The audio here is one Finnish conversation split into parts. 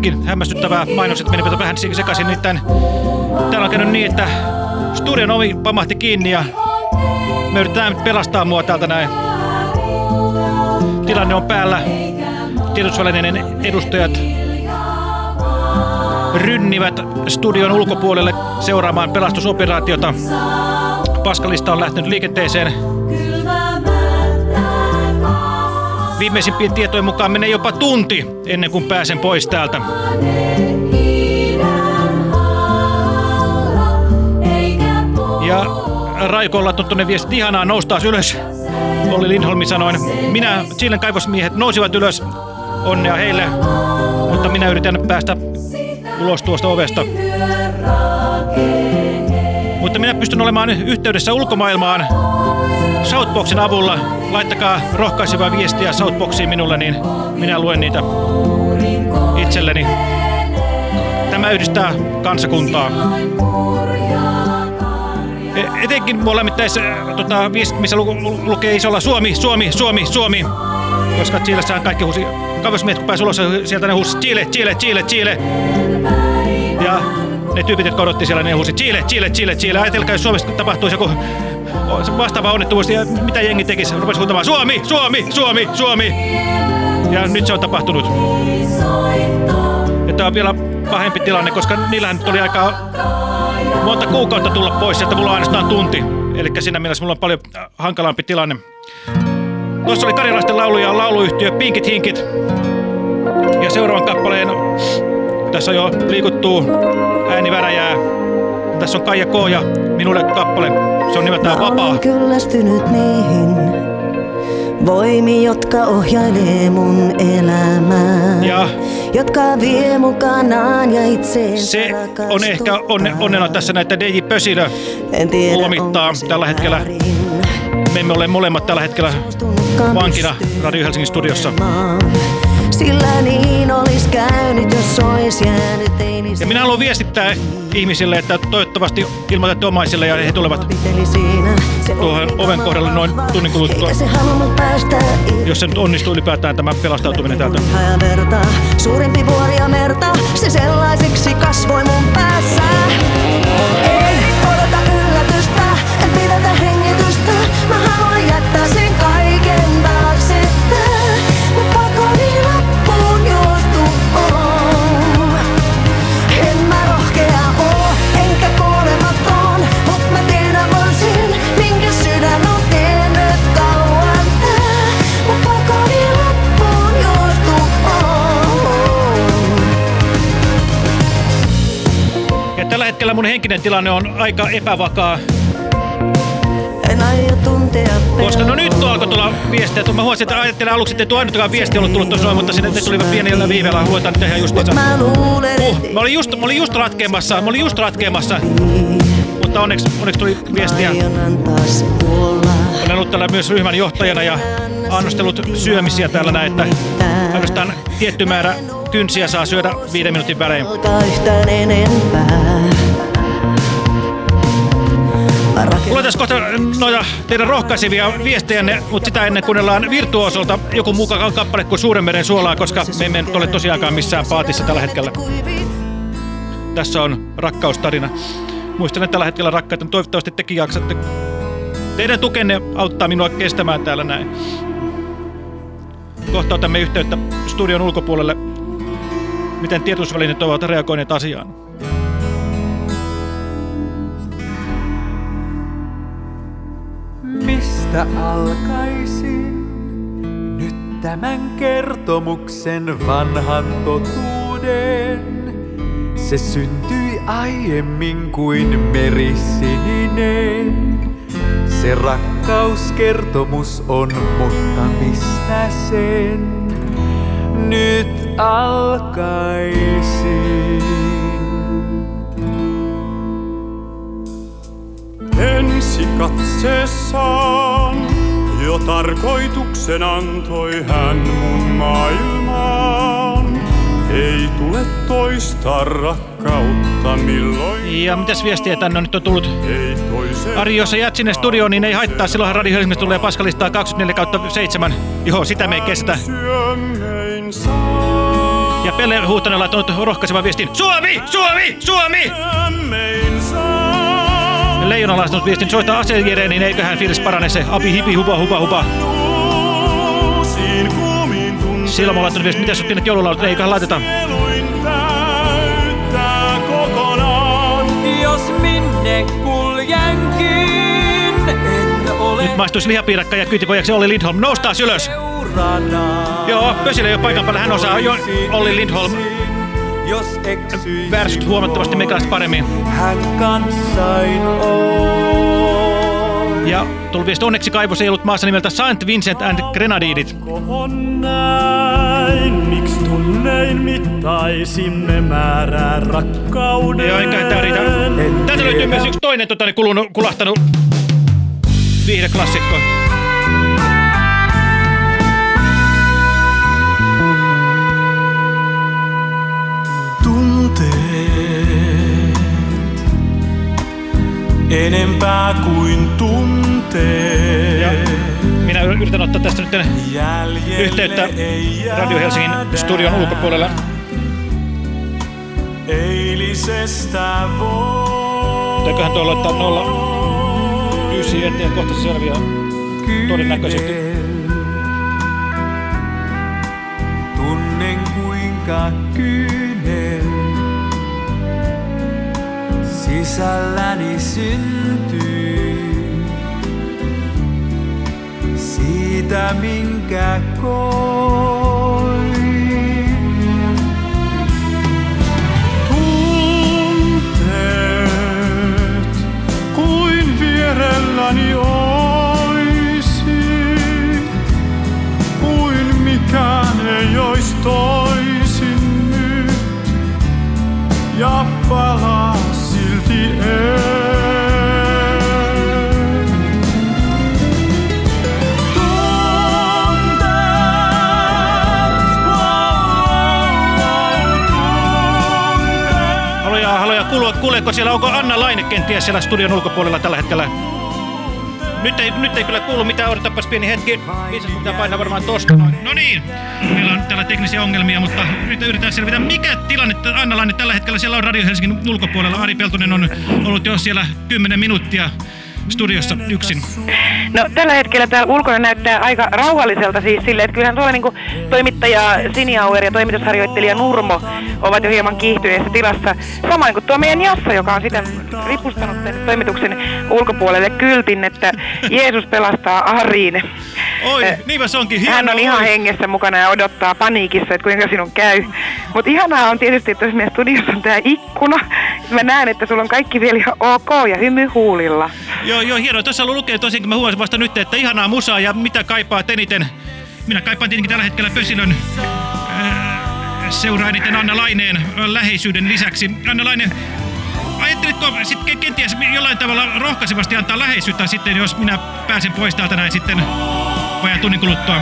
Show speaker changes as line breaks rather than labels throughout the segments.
jotakin hämmästyttävää. Mainokset menivät vähän sekaisin. Nimittäin täällä on käynyt niin, että studion ovi pamahti kiinni ja me yritetään pelastaa mua täältä näin. Tilanne on päällä. Tiedotusvälineiden edustajat rynnivät studion ulkopuolelle seuraamaan pelastusoperaatiota. Paskalista on lähtenyt liikenteeseen. Viimeisimpien tietojen mukaan menee jopa tunti ennen kuin pääsen pois täältä. Ja Raikolla tuonne viesti ihanaa noustaa ylös. Olli Lindholmi sanoin. Minä, Chilen kaivosmiehet nousivat ylös. Onnea heille. Mutta minä yritän päästä ulos tuosta ovesta. Mutta minä pystyn olemaan yhteydessä ulkomaailmaan Southboxin avulla. Laittakaa rohkaisevaa viestiä Southboxiin minulle, niin minä luen niitä itselleni. Tämä yhdistää kansakuntaa. E- etenkin molemmissa tota, missä lu lukee isolla Suomi, Suomi, Suomi, Suomi. Koska Chiilessähän kaikki huusi, kaverismiehet kun pääsi ulos, sieltä ne huusi Chile, Chile, Chile, Chile. Ja ne tyypit, jotka odotti siellä, ne huusi Chile, Chile, Chile, Chile. Ajatelkaa, jos Suomessa tapahtuisi joku vastaava onnettomuus, ja mitä jengi tekisi? Rupesi huutamaan Suomi, Suomi, Suomi, Suomi. Ja nyt se on tapahtunut. Ja tämä on vielä pahempi tilanne, koska niillähän nyt oli aika monta kuukautta tulla pois, sieltä mulla on ainoastaan tunti. Eli siinä mielessä mulla on paljon hankalampi tilanne. Tuossa oli karjalaisten laulu ja lauluyhtiö Pinkit Hinkit. Ja seuraavan kappaleen tässä jo liikuttuu ääni väräjää. Tässä on Kaija K. ja minulle kappale. Se on nimeltään Mä Vapaa.
Olen kyllästynyt niihin voimi, jotka ohjailee mun elämää.
Ja
jotka vie mukanaan ja itse
Se on ehkä onne, onnena tässä näitä DJ Pösilö lomittaa tällä hetkellä. Me emme ole molemmat tällä hetkellä vankina Radio Helsingin studiossa.
Sillä niin olis käynyt, jos ois jäänyt ei
Ja minä haluan viestittää ihmisille, että toivottavasti ilmoitatte omaisille ja he tulevat tuohon oven kohdalle noin tunnin kuluttua. Jos se nyt onnistuu ylipäätään tämä pelastautuminen täältä.
Suurempi vuori ja merta, se sellaisiksi kasvoi mun päässä. En odota yllätystä, en pidätä hengitystä, mä haluan jättää sen
hetkellä mun henkinen tilanne on aika epävakaa.
En aio tuntea
Koska no nyt alkoi tulla viestiä. Mä huomasin, että ajattelin aluksi, että ei tuo ainutkaan viesti ollut tullut tuossa, mutta sinne ne tulivat pienellä viiveellä. Luetaan nyt ihan justiinsa. Uh, mä olin just, mä olin just ratkeamassa, mä olin just ratkeamassa. Mutta onneksi, onneksi tuli viestiä. Olen ollut täällä myös ryhmän johtajana ja annostellut syömisiä täällä näin, että ainoastaan tietty määrä kynsiä saa syödä viiden minuutin välein. Luetaan kohta noita teidän rohkaisevia viestejänne, mutta sitä ennen kuunnellaan Virtuosolta joku mukaan kappale kuin Suuren meren suolaa, koska me emme ole tosiaankaan missään paatissa tällä hetkellä. Tässä on rakkaustarina. Muistan, että tällä hetkellä rakkaita, toivottavasti tekin jaksatte. Teidän tukenne auttaa minua kestämään täällä näin. Kohta otamme yhteyttä studion ulkopuolelle, miten tiedotusvälineet ovat reagoineet asiaan.
Mistä alkaisin nyt tämän kertomuksen vanhan totuuden? Se syntyi aiemmin kuin merisininen. Se rakkauskertomus on, mutta mistä sen nyt alkaisin?
Ensi katseessaan jo tarkoituksen antoi hän mun maailmaan. Ei tule toista rakkautta milloin.
Ja mitäs viestiä tänne on nyt on tullut?
Ei
Ari, jos sä jäät sinne studioon, niin ei haittaa. Silloinhan Radio Helsingistä tulee paskalistaa 24 kautta 7. Joo, sitä me ei kestä. Ja Pelle Huhtanen on laittanut rohkaisevan viestin. Suomi! Suomi! Suomi! Leijona on laittanut viestin. Soita asejereen, niin eiköhän fiilis parane se. Api hipi hupa hupa hupa. Silloin mä laittanut viestin. Mitä jos pienet joululaulut? Eiköhän laiteta.
Jos minne kuljenkin, en ole
Nyt maistuisi lihapiirakka ja kyytipojaksi Olli Lindholm. Noustaas ylös! Joo, Pösilä ei ole paikan päällä. Hän osaa jo Olli Lindholm
Jos eksyisin,
värsyt huomattavasti meikäläistä paremmin.
Hän kanssain on.
Ja tuli viesti, onneksi kaivos ei ollut maassa nimeltä Saint Vincent and Grenadinit.
Kohon näin, miksi tunnein mittaisimme määrää rakkauden.
Joo, eiköhän tää riitä. Täältä löytyy myös yksi toinen tota, niin kulunut, kulahtanut viihdeklassikko.
Tunteet, enempää kuin
Ja
tunteet.
minä yritän ottaa tästä nyt yhteyttä Radio Helsingin studion ulkopuolella.
Eilisestä voi.
Eiköhän tuolla laittaa nolla ysi eteen kohta se selviää. Todennäköisesti.
Tunnen kuinka kyynel sisälläni syntyy. Siitä minkä koin.
Kuuleeko siellä, onko Anna Laine kenties siellä studion ulkopuolella tällä hetkellä? Nyt ei, nyt ei kyllä kuulu mitään, odotapas pieni hetki. Viisas pitää painaa varmaan tosta noin. No niin, meillä on täällä teknisiä ongelmia, mutta yritetään selvitä. Mikä tilanne Anna Laine tällä hetkellä siellä on Radio Helsingin ulkopuolella? Ari Peltonen on ollut jo siellä 10 minuuttia studiossa yksin.
No tällä hetkellä täällä ulkona näyttää aika rauhalliselta siis silleen, että kyllähän tuolla niinku toimittaja Siniauer ja toimitusharjoittelija Nurmo ovat jo hieman kiihtyneessä tilassa. Samoin kuin tuo meidän Jassa, joka on sitä ripustanut toimituksen ulkopuolelle kyltin, että Jeesus pelastaa Ariin.
Oi, niinpä se onkin hienoa.
Hän on ihan
oi.
hengessä mukana ja odottaa paniikissa, että kuinka sinun käy. Mutta ihanaa on tietysti, että jos meidän studiossa on tämä ikkuna, mä näen, että sulla on kaikki vielä ihan ok ja hymy huulilla.
Joo, joo, hienoa. Tuossa lukee tosiaan, mä huomasin vasta nyt, että ihanaa musaa ja mitä kaipaat eniten. Minä kaipaan tietenkin tällä hetkellä Pösilön ää, seuraa eniten Anna Laineen ää, läheisyyden lisäksi. Anna Laine, ajattelitko sitten kenties jollain tavalla rohkaisevasti antaa läheisyyttä sitten, jos minä pääsen pois täältä näin sitten vajaan tunnin kuluttua?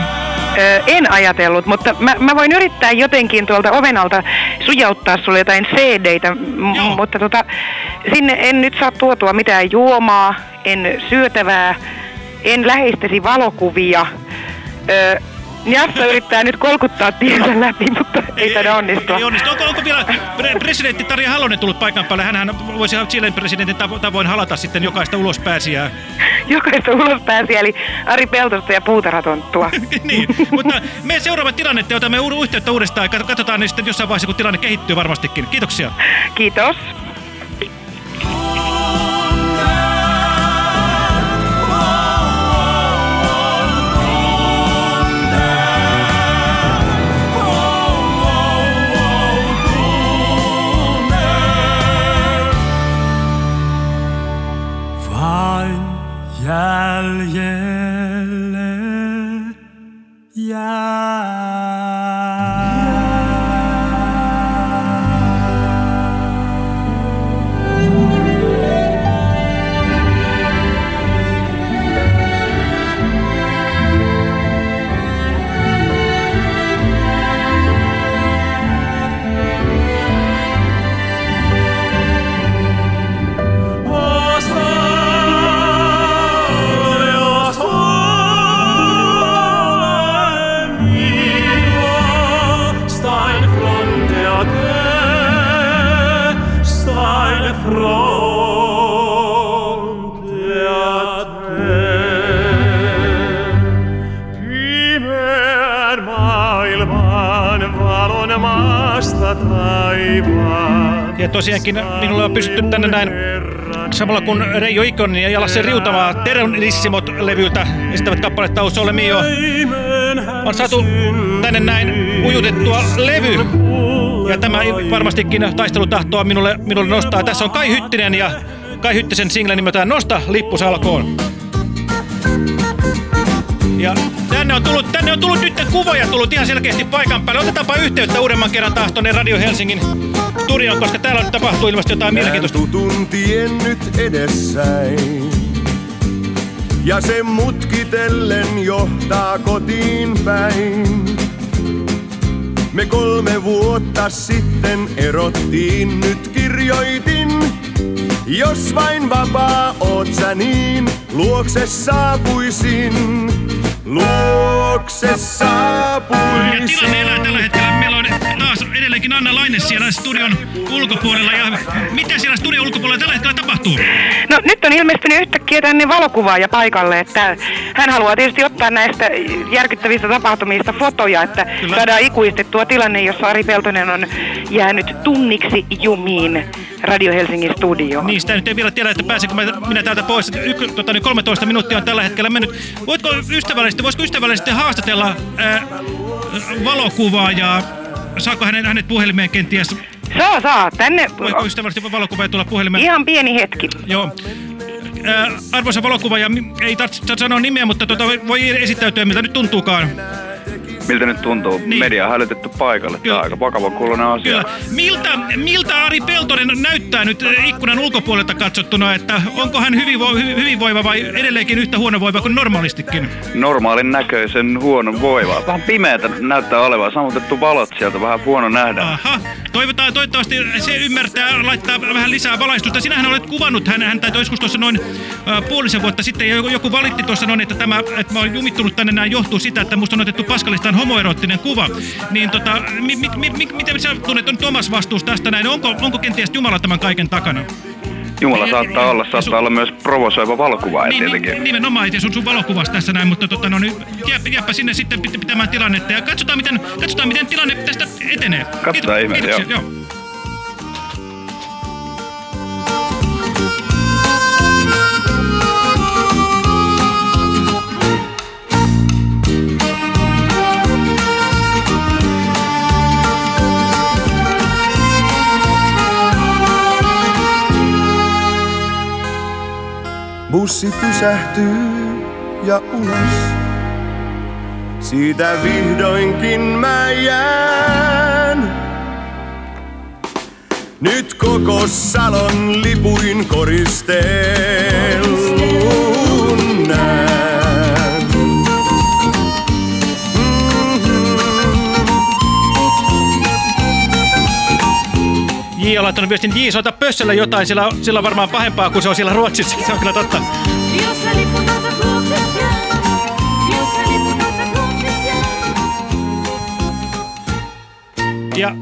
Öö, en ajatellut, mutta mä, mä voin yrittää jotenkin tuolta ovenalta sujauttaa sulle jotain CD-tä, mutta tota, sinne en nyt saa tuotua mitään juomaa, en syötävää, en läheistesi valokuvia. Öö, Jassa yrittää nyt kolkuttaa tiensä läpi, mutta ei taida onnistua.
Ei onnistu. Onko, onko vielä pre- presidentti Tarja Halonen tullut paikan päälle? Hänhän voisi Chilen presidentin tavo- tavoin halata sitten jokaista ulospääsijää.
Jokaista ulospääsiä, eli Ari Peltosta ja puutarhatonttua.
niin, mutta me seuraamme tilannetta otamme yhteyttä uudestaan ja kat- katsotaan niin sitten jossain vaiheessa, kun tilanne kehittyy varmastikin. Kiitoksia.
Kiitos.
Ja tosiaankin minulle on pystytty tänne näin samalla kun Reijo Ikonen ja Jalasse Riutamaa Terronissimot-levyltä esittävät kappaleet Tausolle Mio. On saatu tänne näin ujutettua levy. Ja tämä varmastikin taistelutahtoa minulle, minulle nostaa. Tässä on Kai Hyttinen ja Kai Hyttisen single nimeltään Nosta lippu salkoon. Ja tänne on tullut, tänne on tullut nyt kuvoja tullut ihan selkeästi paikan päälle. Otetaanpa yhteyttä uudemman kerran taas tuonne Radio Helsingin studioon, koska täällä nyt tapahtuu ilmeisesti jotain mielenkiintoista.
tutun tien nyt edessäin. Ja se mutkitellen johtaa kotiin päin. Me kolme vuotta sitten erottiin, nyt kirjoitin. Jos vain vapaa oot sä niin, luokse saapuisin. Luokse
Ja
saapuisin.
tilanne elää tällä hetkellä. Edelleenkin Anna Laine siellä studion ulkopuolella. Ja mitä siellä studion ulkopuolella tällä hetkellä tapahtuu?
No nyt on ilmestynyt yhtäkkiä tänne valokuvaaja paikalle, että hän haluaa tietysti ottaa näistä järkyttävistä tapahtumista fotoja, että
Kyllä.
saadaan ikuistettua tilanne, jossa Ari Peltonen on jäänyt tunniksi jumiin Radio Helsingin studioon.
Niin, sitä nyt ei vielä tiedä, että pääsenkö mä, minä täältä pois. Yk, tota, niin 13 minuuttia on tällä hetkellä mennyt. Voitko ystävällisesti, voisiko ystävällisesti haastatella ää, valokuvaajaa? Saako hänet, hänet puhelimeen kenties?
Saa, saa. Tänne
Voiko ystävällisesti valokuvaaja tulla puhelimeen?
ihan pieni hetki.
Joo. Ää, arvoisa valokuvaaja, ei tarvitse sanoa nimeä, mutta tota, voi esittäytyä, miltä nyt tuntuukaan.
Miltä nyt tuntuu?
Niin.
Media on hälytetty paikalle.
Kyllä.
Tämä on aika vakava kuulunen asia.
Kyllä. Miltä, miltä Ari Peltonen näyttää nyt eh, ikkunan ulkopuolelta katsottuna, että onko hän hyvinvo, hy, hyvinvoiva vai edelleenkin yhtä huonovoiva kuin normaalistikin?
Normaalin näköisen huonon voiva. Vähän pimeätä näyttää olevan. Sammutettu valot sieltä. Vähän huono nähdä.
Aha, toivotaan, toivottavasti se ymmärtää laittaa vähän lisää valaistusta. Sinähän olet kuvannut hän, häntä joskus tuossa noin äh, puolisen vuotta sitten ja joku, joku valitti tuossa noin, että tämä, että mä oon jumittunut tänne näin johtuu sitä, että musta on otettu Paskalistaan homoeroottinen kuva. Niin tota, mi, mi, mi, mi, miten sä tunnet nyt omassa vastuussa tästä näin? Onko, onko kenties Jumala tämän kaiken takana?
Jumala
Ei,
saattaa
ei,
olla.
ei,
Saattaa
su-
olla myös provosoiva valokuvaaja
Niin,
tietenkin.
niin, nimenomaan, ja sun, sun valokuvas tässä näin, mutta tota, no, niin, jää, jääpä sinne sitten pit- pitämään tilannetta ja katsotaan miten, katsotaan, miten tilanne tästä etenee.
Katsotaan ihmeessä, joo.
joo.
Bussi pysähtyy ja ulos. Siitä vihdoinkin mä jään. Nyt koko salon lipuin koristellun näen.
On laittanut viestin, J, soita pössölle jotain, sillä, on- sillä on varmaan pahempaa kuin se on siellä Ruotsissa. Se on kyllä totta. Ja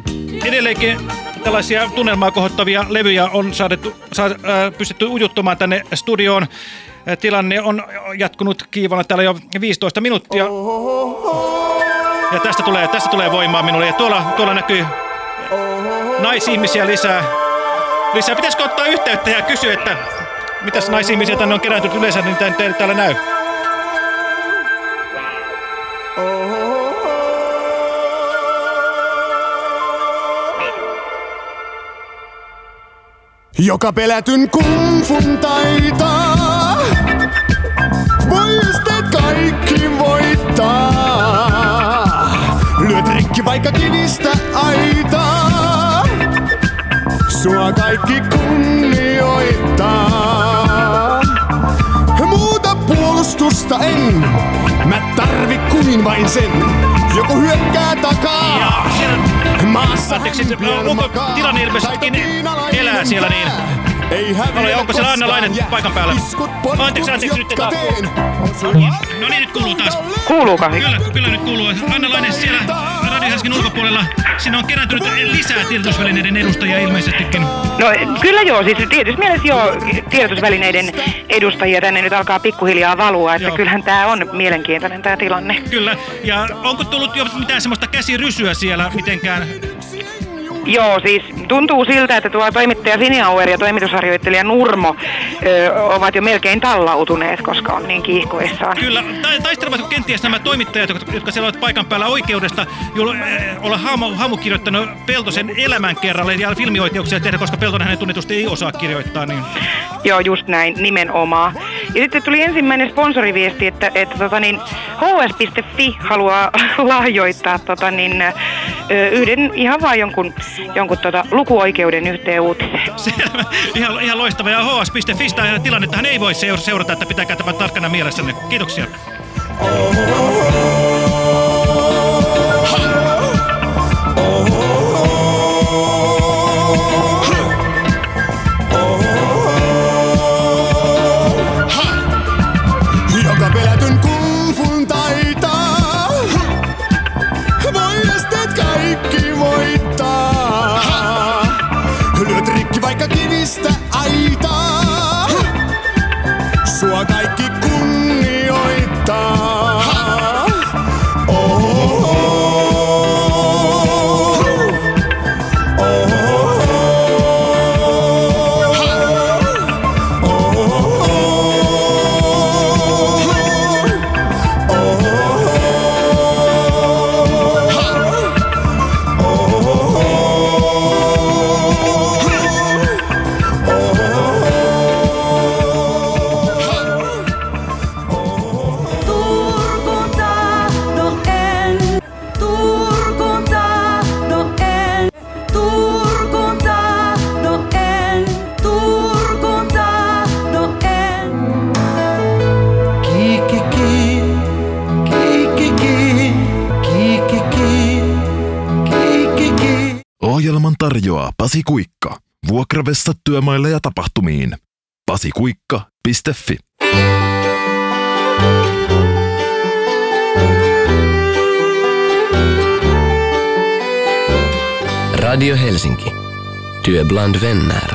edelleenkin tällaisia tunnelmaa kohottavia levyjä on saadettu, saa, äh, pystytty ujuttamaan tänne studioon. Äh, Tilanne on jatkunut kiivana täällä jo 15 minuuttia. Ja tästä tulee, tästä tulee voimaa minulle. Ja tuolla, tuolla näkyy naisihmisiä lisää. lisää. Pitäisikö ottaa yhteyttä ja kysyä, että mitäs naisihmisiä tänne on kerääntynyt yleensä, niin tää- täällä näy.
Joka pelätyn kumfun taitaa, voisteet kaikki voittaa. Lyöt rikki vaikka kivistä aitaa, sua kaikki kunnioittaa. Muuta puolustusta en, mä tarvi kuin vain sen. Joku hyökkää takaa.
Ja siellä
Maassa
Anteeksi, se- onko
makaa.
tilanne ilmeisestikin elää siellä niin?
Ei häviä
onko siellä Anna
koskaan
Laine
jää.
paikan päällä? Anteeksi, anteeksi, nyt
teen.
No niin, nyt kuuluu taas.
Kuuluuko?
Kyllä, kyllä nyt kuuluu. Anna Laine siellä Radio Helsingin ulkopuolella sinne on kerääntynyt lisää tiedotusvälineiden edustajia ilmeisestikin.
No kyllä joo, siis tietysti mielessä joo tiedotusvälineiden edustajia tänne nyt alkaa pikkuhiljaa valua, että
Joo.
kyllähän tämä on mielenkiintoinen tämä tilanne.
Kyllä. Ja onko tullut jo mitään semmoista käsirysyä siellä mitenkään?
Joo, siis tuntuu siltä, että tuo toimittaja Siniauer ja toimitusharjoittelija Nurmo ö, ovat jo melkein tallautuneet, koska on niin kiihkoissaan.
Kyllä. Ta- taistelevatko kenties nämä toimittajat, jotka, siellä ovat paikan päällä oikeudesta, jolla äh, olla haamu, haamu kirjoittanut Peltosen elämän kerralle ja filmioikeuksia tehdä, koska Peltonen hänen tunnetusti ei osaa kirjoittaa. Niin.
Joo, just näin, nimenomaan. Ja sitten tuli ensimmäinen sponsoriviesti, että, että tota niin, hs.fi haluaa lahjoittaa tota niin, yhden ihan vaan jonkun, jonkun tota, lukuoikeuden yhteen uutiseen.
Selvä. Ihan, ihan loistava. Ja hs.fistä tilannettahan ei voi seur- seurata, että pitäkää tämä tarkkana mielessänne. Kiitoksia.
Joka
Vuokravessa työmaille ja tapahtumiin. pasikuikka.fi
Radio Helsinki. Työ bland vänner.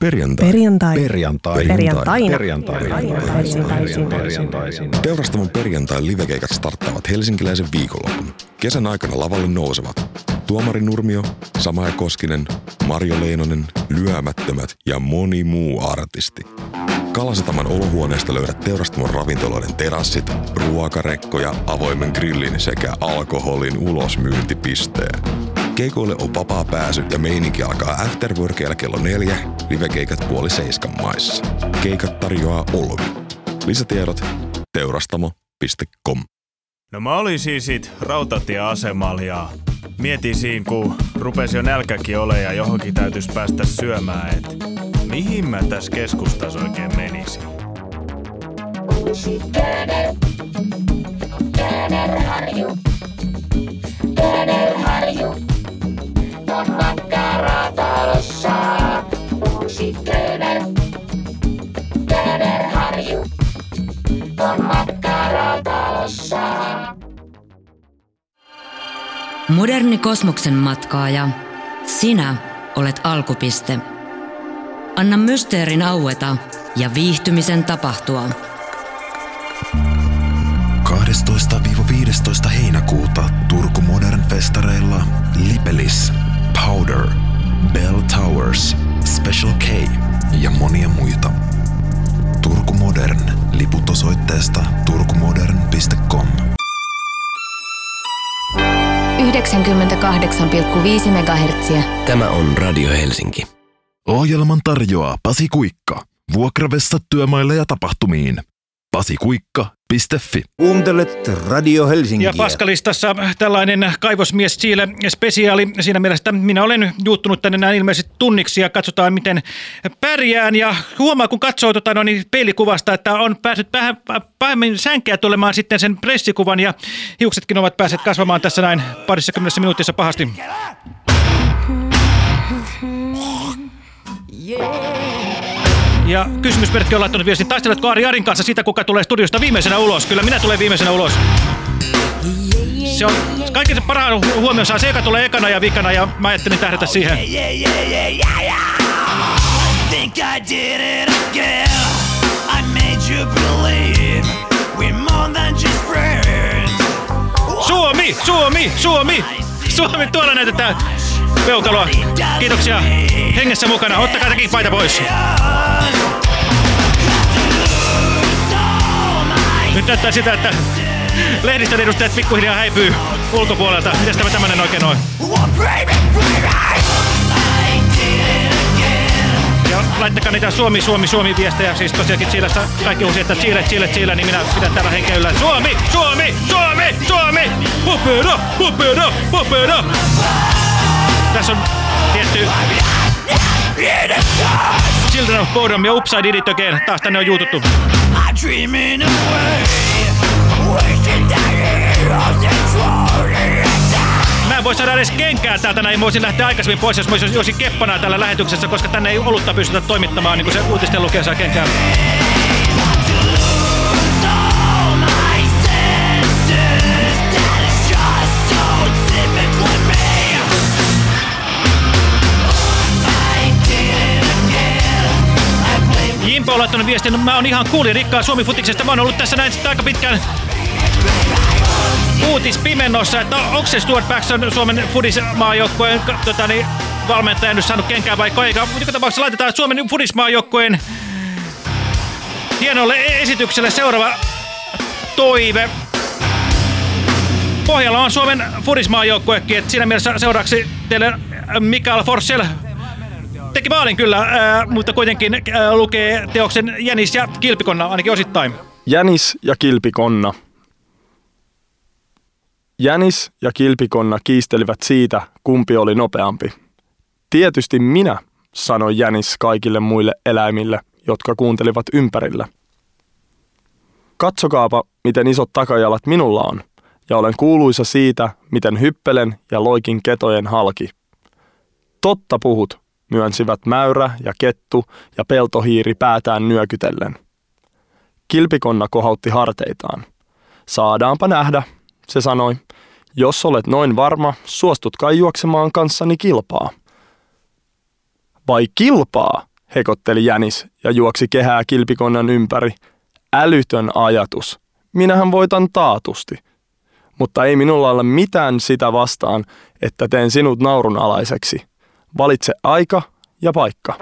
Perjantai.
Perjantai.
Perjantai.
Perjantaisin.
Perjantaisin. Teurastamon perjantai livekeikat starttaavat helsinkiläisen viikonlopun. Kesän aikana lavalle nousevat Tuomari Nurmio, Samaja Koskinen, Marjo Leinonen, Lyömättömät ja moni muu artisti. Kalasataman olohuoneesta löydät teurastamon ravintoloiden terassit, ruokarekkoja, avoimen grillin sekä alkoholin ulosmyyntipisteen. Keikoille on vapaa pääsy ja meininki alkaa afterworkilla kello neljä, livekeikat puoli seiskan maissa. Keikat tarjoaa Olvi. Lisätiedot teurastamo.com.
No mä olin siis sit rautatieasemalla ja mietin siinä, kun rupesi jo nälkäkin ole ja johonkin täytyisi päästä syömään, että mihin mä tässä keskustassa oikein menisin.
Käänerharju. On makkaratalossa. Uusi. On.
Moderni kosmoksen matkaaja, sinä olet alkupiste. Anna mysteerin aueta ja viihtymisen tapahtua.
12-15 heinäkuuta Turku Modern Festareilla Lipelis, Powder, Bell Towers, Special K ja monia muita. Turku Modern. Liput osoitteesta turkumodern.com.
98,5 MHz.
Tämä on Radio Helsinki.
Ohjelman tarjoaa Pasi Kuikka. Vuokravessa työmaille ja tapahtumiin. pasikuikka.fi
Kuuntelet Radio Helsinkiä.
Ja Paskalistassa tällainen kaivosmies Chile spesiaali. Siinä mielessä että minä olen juuttunut tänne näin ilmeisesti tunniksi ja katsotaan miten pärjään. Ja huomaa kun katsoo tota, no, niin peilikuvasta, että on päässyt vähän pahemmin sänkeä tulemaan sitten sen pressikuvan ja hiuksetkin ovat päässeet kasvamaan tässä näin parissa kymmenessä minuutissa pahasti. Ja kysymysmerkki on laittanut viestin, taisteletko Ari Arin kanssa siitä, kuka tulee studiosta viimeisenä ulos? Kyllä minä tulen viimeisenä ulos. Se on kaikki se parhaan hu- huomioon saa se, joka tulee ekana ja vikana ja mä ajattelin tähdätä siihen.
think I did it again. I made you believe we're more than just friends.
Suomi, Suomi, Suomi, Suomi, tuolla näytetään peukaloa. Kiitoksia hengessä mukana. Ottakaa tekin paita pois. Nyt näyttää sitä, että lehdistön edustajat pikkuhiljaa häipyy ulkopuolelta. Mitäs tämä tämmönen oikein on? Ja laittakaa niitä Suomi, Suomi, Suomi viestejä. Siis tosiaankin Chiilessä kaikki uusi, että Chile, Chile, Chile, niin minä pidän täällä henkeä yllä. Suomi, Suomi, Suomi, Suomi! Popeda, popeda, popeda! Tässä on tietty Children of Bodom ja Upside Did It Again. Taas tänne on juututtu. Mä en voi saada edes kenkää täältä näin. Mä voisin lähteä aikaisemmin pois, jos mä olisin keppana täällä lähetyksessä, koska tänne ei olutta pystytä toimittamaan, niin kuin se uutisten lukee saa kenkää. Jimpo on laittanut viestin, mä oon ihan kuulin rikkaa Suomi futiksesta. Mä oon ollut tässä näin aika pitkään uutispimennossa, että onko se Stuart Paxson Suomen fudismaajoukkueen tota, niin, valmentaja nyt saanut kenkään vai eikä. Joka tapauksessa laitetaan Suomen fudismaajoukkueen hienolle e- esitykselle seuraava toive. Pohjalla on Suomen fudismaajoukkuekin, että siinä mielessä seuraavaksi teille Mikael Forssell teki maalin kyllä, ää, mutta kuitenkin ää, lukee teoksen Jänis ja Kilpikonna ainakin osittain.
Jänis ja kilpikonna. Jänis ja kilpikonna kiistelivät siitä, kumpi oli nopeampi. Tietysti minä, sanoi Jänis kaikille muille eläimille, jotka kuuntelivat ympärillä. Katsokaapa, miten isot takajalat minulla on, ja olen kuuluisa siitä, miten hyppelen ja loikin ketojen halki. Totta puhut, myönsivät mäyrä ja kettu ja peltohiiri päätään nyökytellen. Kilpikonna kohautti harteitaan. Saadaanpa nähdä, se sanoi. Jos olet noin varma, suostut kai juoksemaan kanssani kilpaa. Vai kilpaa, hekotteli Jänis ja juoksi kehää kilpikonnan ympäri. Älytön ajatus. Minähän voitan taatusti. Mutta ei minulla ole mitään sitä vastaan, että teen sinut naurunalaiseksi. Valitse aika ja paikka.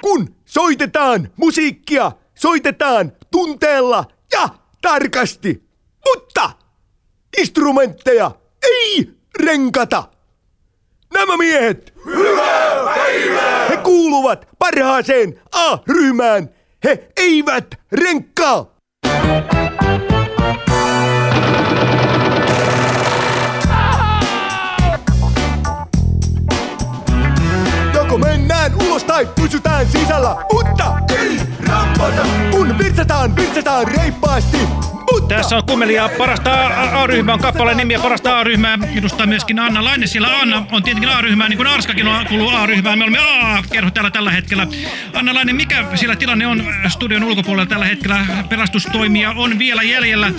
Kun soitetaan musiikkia, soitetaan tunteella ja tarkasti. Mutta instrumentteja ei renkata. Nämä miehet, he kuuluvat parhaaseen A-ryhmään. He eivät renkkaa. Mennään ulos tai pysytään sisällä, mutta ei rampata. Kun virtsataan, virtsataan reippaasti, mutta...
Tässä on kummelia parasta A- A-ryhmä on kappaleen nimi ja parasta A-ryhmää edustaa myöskin Anna Laine, sillä Anna on tietenkin A-ryhmää, niin kuin Arskakin on, kuuluu A-ryhmään. Me olemme A-kerho täällä tällä hetkellä. Anna Laine, mikä siellä tilanne on studion ulkopuolella tällä hetkellä? Pelastustoimia on vielä jäljellä.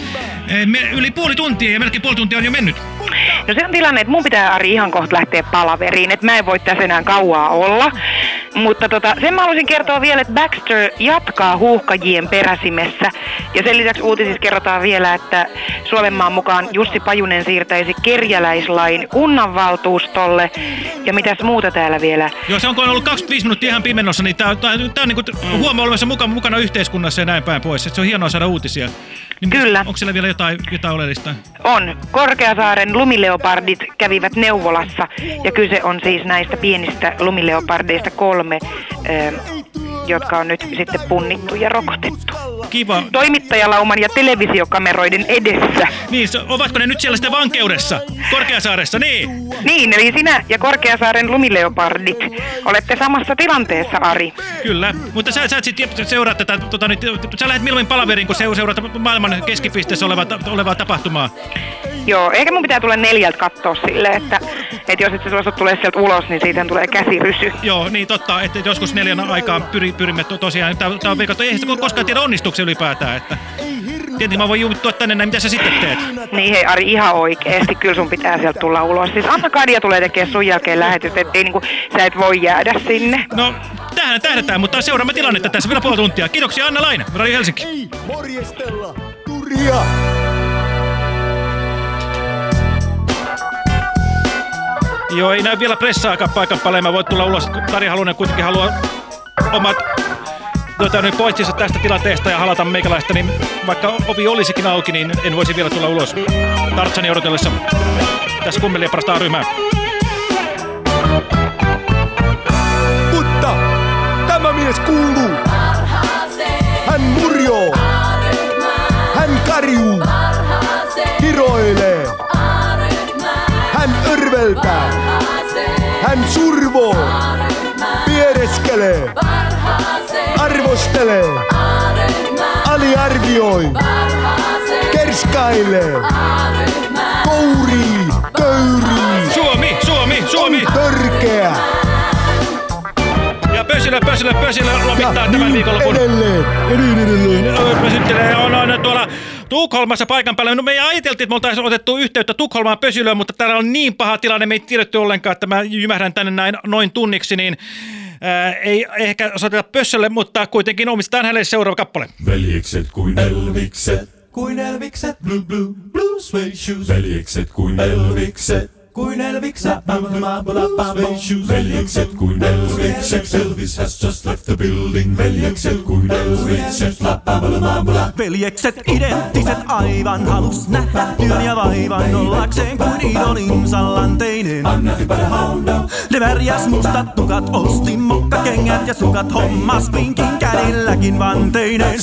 Eh, Me, yli puoli tuntia ja melkein puoli tuntia on jo mennyt.
No se on tilanne, että mun pitää Ari ihan kohta lähteä palaveriin, että mä en voi tässä enää kauaa olla. Mutta tota, sen mä haluaisin kertoa vielä, että Baxter jatkaa huuhkajien peräsimessä. Ja sen lisäksi uutisissa kerrotaan vielä, että Suomenmaan mukaan Jussi Pajunen siirtäisi kerjäläislain kunnanvaltuustolle. Ja mitäs muuta täällä vielä?
Joo, se on kun on ollut 25 minuuttia ihan pimennossa, niin tää on niinku huomaa olemassa mukana, mukana yhteiskunnassa ja näin päin pois. Et se on hienoa saada uutisia. Niin
Kyllä.
Onko siellä vielä jotain, jotain oleellista?
On. Korkeasaaren lumileopardit kävivät neuvolassa ja kyse on siis näistä pienistä lumileopardeista kolme, ö, jotka on nyt sitten punnittu ja rokotettu.
Kiva.
Toimittajalauman ja televisiokameroiden edessä.
Niin, ovatko ne nyt siellä sitten vankeudessa? Korkeasaaressa, niin?
Niin, eli sinä ja Korkeasaaren lumileopardit olette samassa tilanteessa, Ari.
Kyllä, mutta sä, sä et sit seuraa tätä, tota, nyt, sä lähdet mieluummin palaveriin, kun seu- seuraat maailman keskipisteessä olevaa, ta- olevaa tapahtumaa.
Joo, eikä mun pitää tulla neljältä katsoa silleen, että, että jos et sä suostu tulee sieltä ulos, niin siitä tulee käsirysy.
Joo, niin totta, että joskus neljän aikaan pyri, pyrimme to, tosiaan. Tämä, on veikattu, ei sitä koskaan tiedä onnistuksen ylipäätään. Että. Tietenkin mä voin jumittua tänne näin, mitä sä sitten teet?
Niin hei Ari, ihan oikeesti, kyllä sun pitää sieltä tulla ulos. Siis Anna Kadia tulee tekemään sun jälkeen lähetystä, ettei niinku, sä et voi jäädä sinne.
No, tähän tähdetään, mutta seuraamme tilannetta tässä vielä puoli tuntia. Kiitoksia Anna Laine, Radio Helsinki.
Ei morjestella, turja!
Joo, ei näy vielä pressaakaan paikan paljon. Mä voin tulla ulos. Kari Halunen kuitenkin haluaa omat tuota, nyt poistinsa tästä tilanteesta ja halata meikäläistä, niin vaikka ovi olisikin auki, niin en voisi vielä tulla ulos Tartsani odotellessa tässä kummelia parasta ryhmää.
Mutta tämä mies kuuluu. Hän murjoo. Karjuu. Kiroilee. Hän örveltää. Hän survoo. Piereskelee. Arvostelee. Aliarvioi. Kerskailee. Kourii. Köyrii.
Suomi, Suomi, Suomi!
On törkeä.
Ja pösillä, pösillä, pösillä lomittaa tämän viikonlopun.
Edelleen. Ja niin edelleen.
Pösyttelee on, on tuolla Tukholmassa paikan päällä. No me ajateltiin, että me oltaisiin otettu yhteyttä Tukholmaan pösylöön, mutta täällä on niin paha tilanne, me ei tiedetty ollenkaan, että mä jymähdän tänne näin noin tunniksi, niin ää, ei ehkä soiteta pössölle, mutta kuitenkin omistetaan hänelle seuraava kappale.
Veljekset kuin Elvikset, kuin Elvikset, blue blue blue suede shoes. Veljekset kuin Elvikset, kuin Elvikset. Veljekset kuin Elvikset, Elvis has just left the building. Veljekset kuin Elvikset.
Veljekset identtiset aivan halus nähdä työn ja vaivan ollakseen kuin idolinsa lanteinen. Ne värjäs mustat tukat, osti mokkakengät ja sukat, hommas pinkin kädelläkin vanteinen.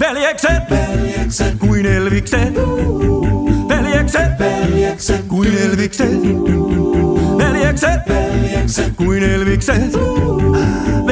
Veljekset, kuin Elvikset, Veljekset, veljeksen kuin elvikset. Veljekset, veljeksen kuin elvikset. Kuin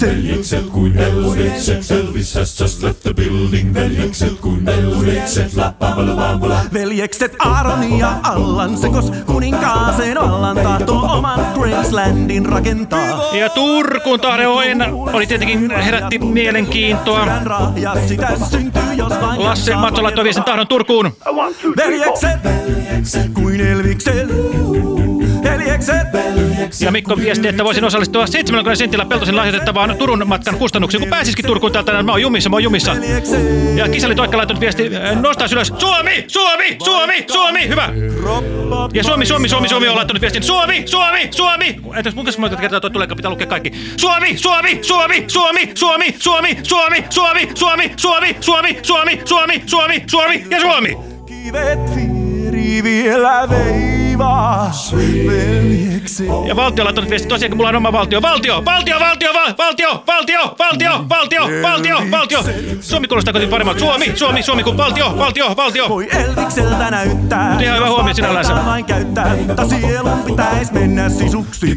Veljekset kuin Elvikset. Elvis has just left the building. Veljekset kuin Elvikset. Lappabalababola.
Veljekset Aaron ja Allan sekos kuninkaaseen Allan tahtoo oman Gracelandin rakentaa.
Ja Turkuun tahde oli tietenkin herätti mielenkiintoa.
Sydän rahja sitä syntyy
Lasse Matso laittoi viestin tahdon Turkuun.
Veljekset, kuin Elvikset, veljekset,
Ja Mikko viesti, että voisin osallistua 70 sentillä Peltosen lahjoitettavaan Turun matkan kustannuksiin. Kun pääsisikin Turkuun täältä, niin mä oon jumissa, mä oon jumissa. Ja Kisali Toikka laittanut viesti, äh, nostaa ylös. Suomi, Suomi, Suomi, Suomi, hyvä. Ja Suomi, Suomi, Suomi, Suomi on laittanut viestin. Suomi, Suomi, Suomi. Entäs mun kanssa monta kertaa toi tulee, pitää lukea kaikki. Suomi, Suomi, Suomi, Suomi, Suomi, Suomi, Suomi, Suomi, Suomi, Suomi, Suomi, Suomi, Suomi, Suomi, Suomi ja Suomi.
kivet vieri vielä Veljekset.
Ja valtio on laittanut viesti, tosiaan kun mulla on oma valtio. Valtio, valtio, valtio, val, valtio, valtio, valtio, valtio, valtio, valtio. Suomi kuulostaa kuitenkin paremmalta. Suomi, Suomi, Suomi kuin valtio, valtio, valtio.
Voi Elvikseltä näyttää.
Nyt ihan hyvä huomio sinällänsä.
Vain käyttää, mutta sielun pitäis mennä sisuksi.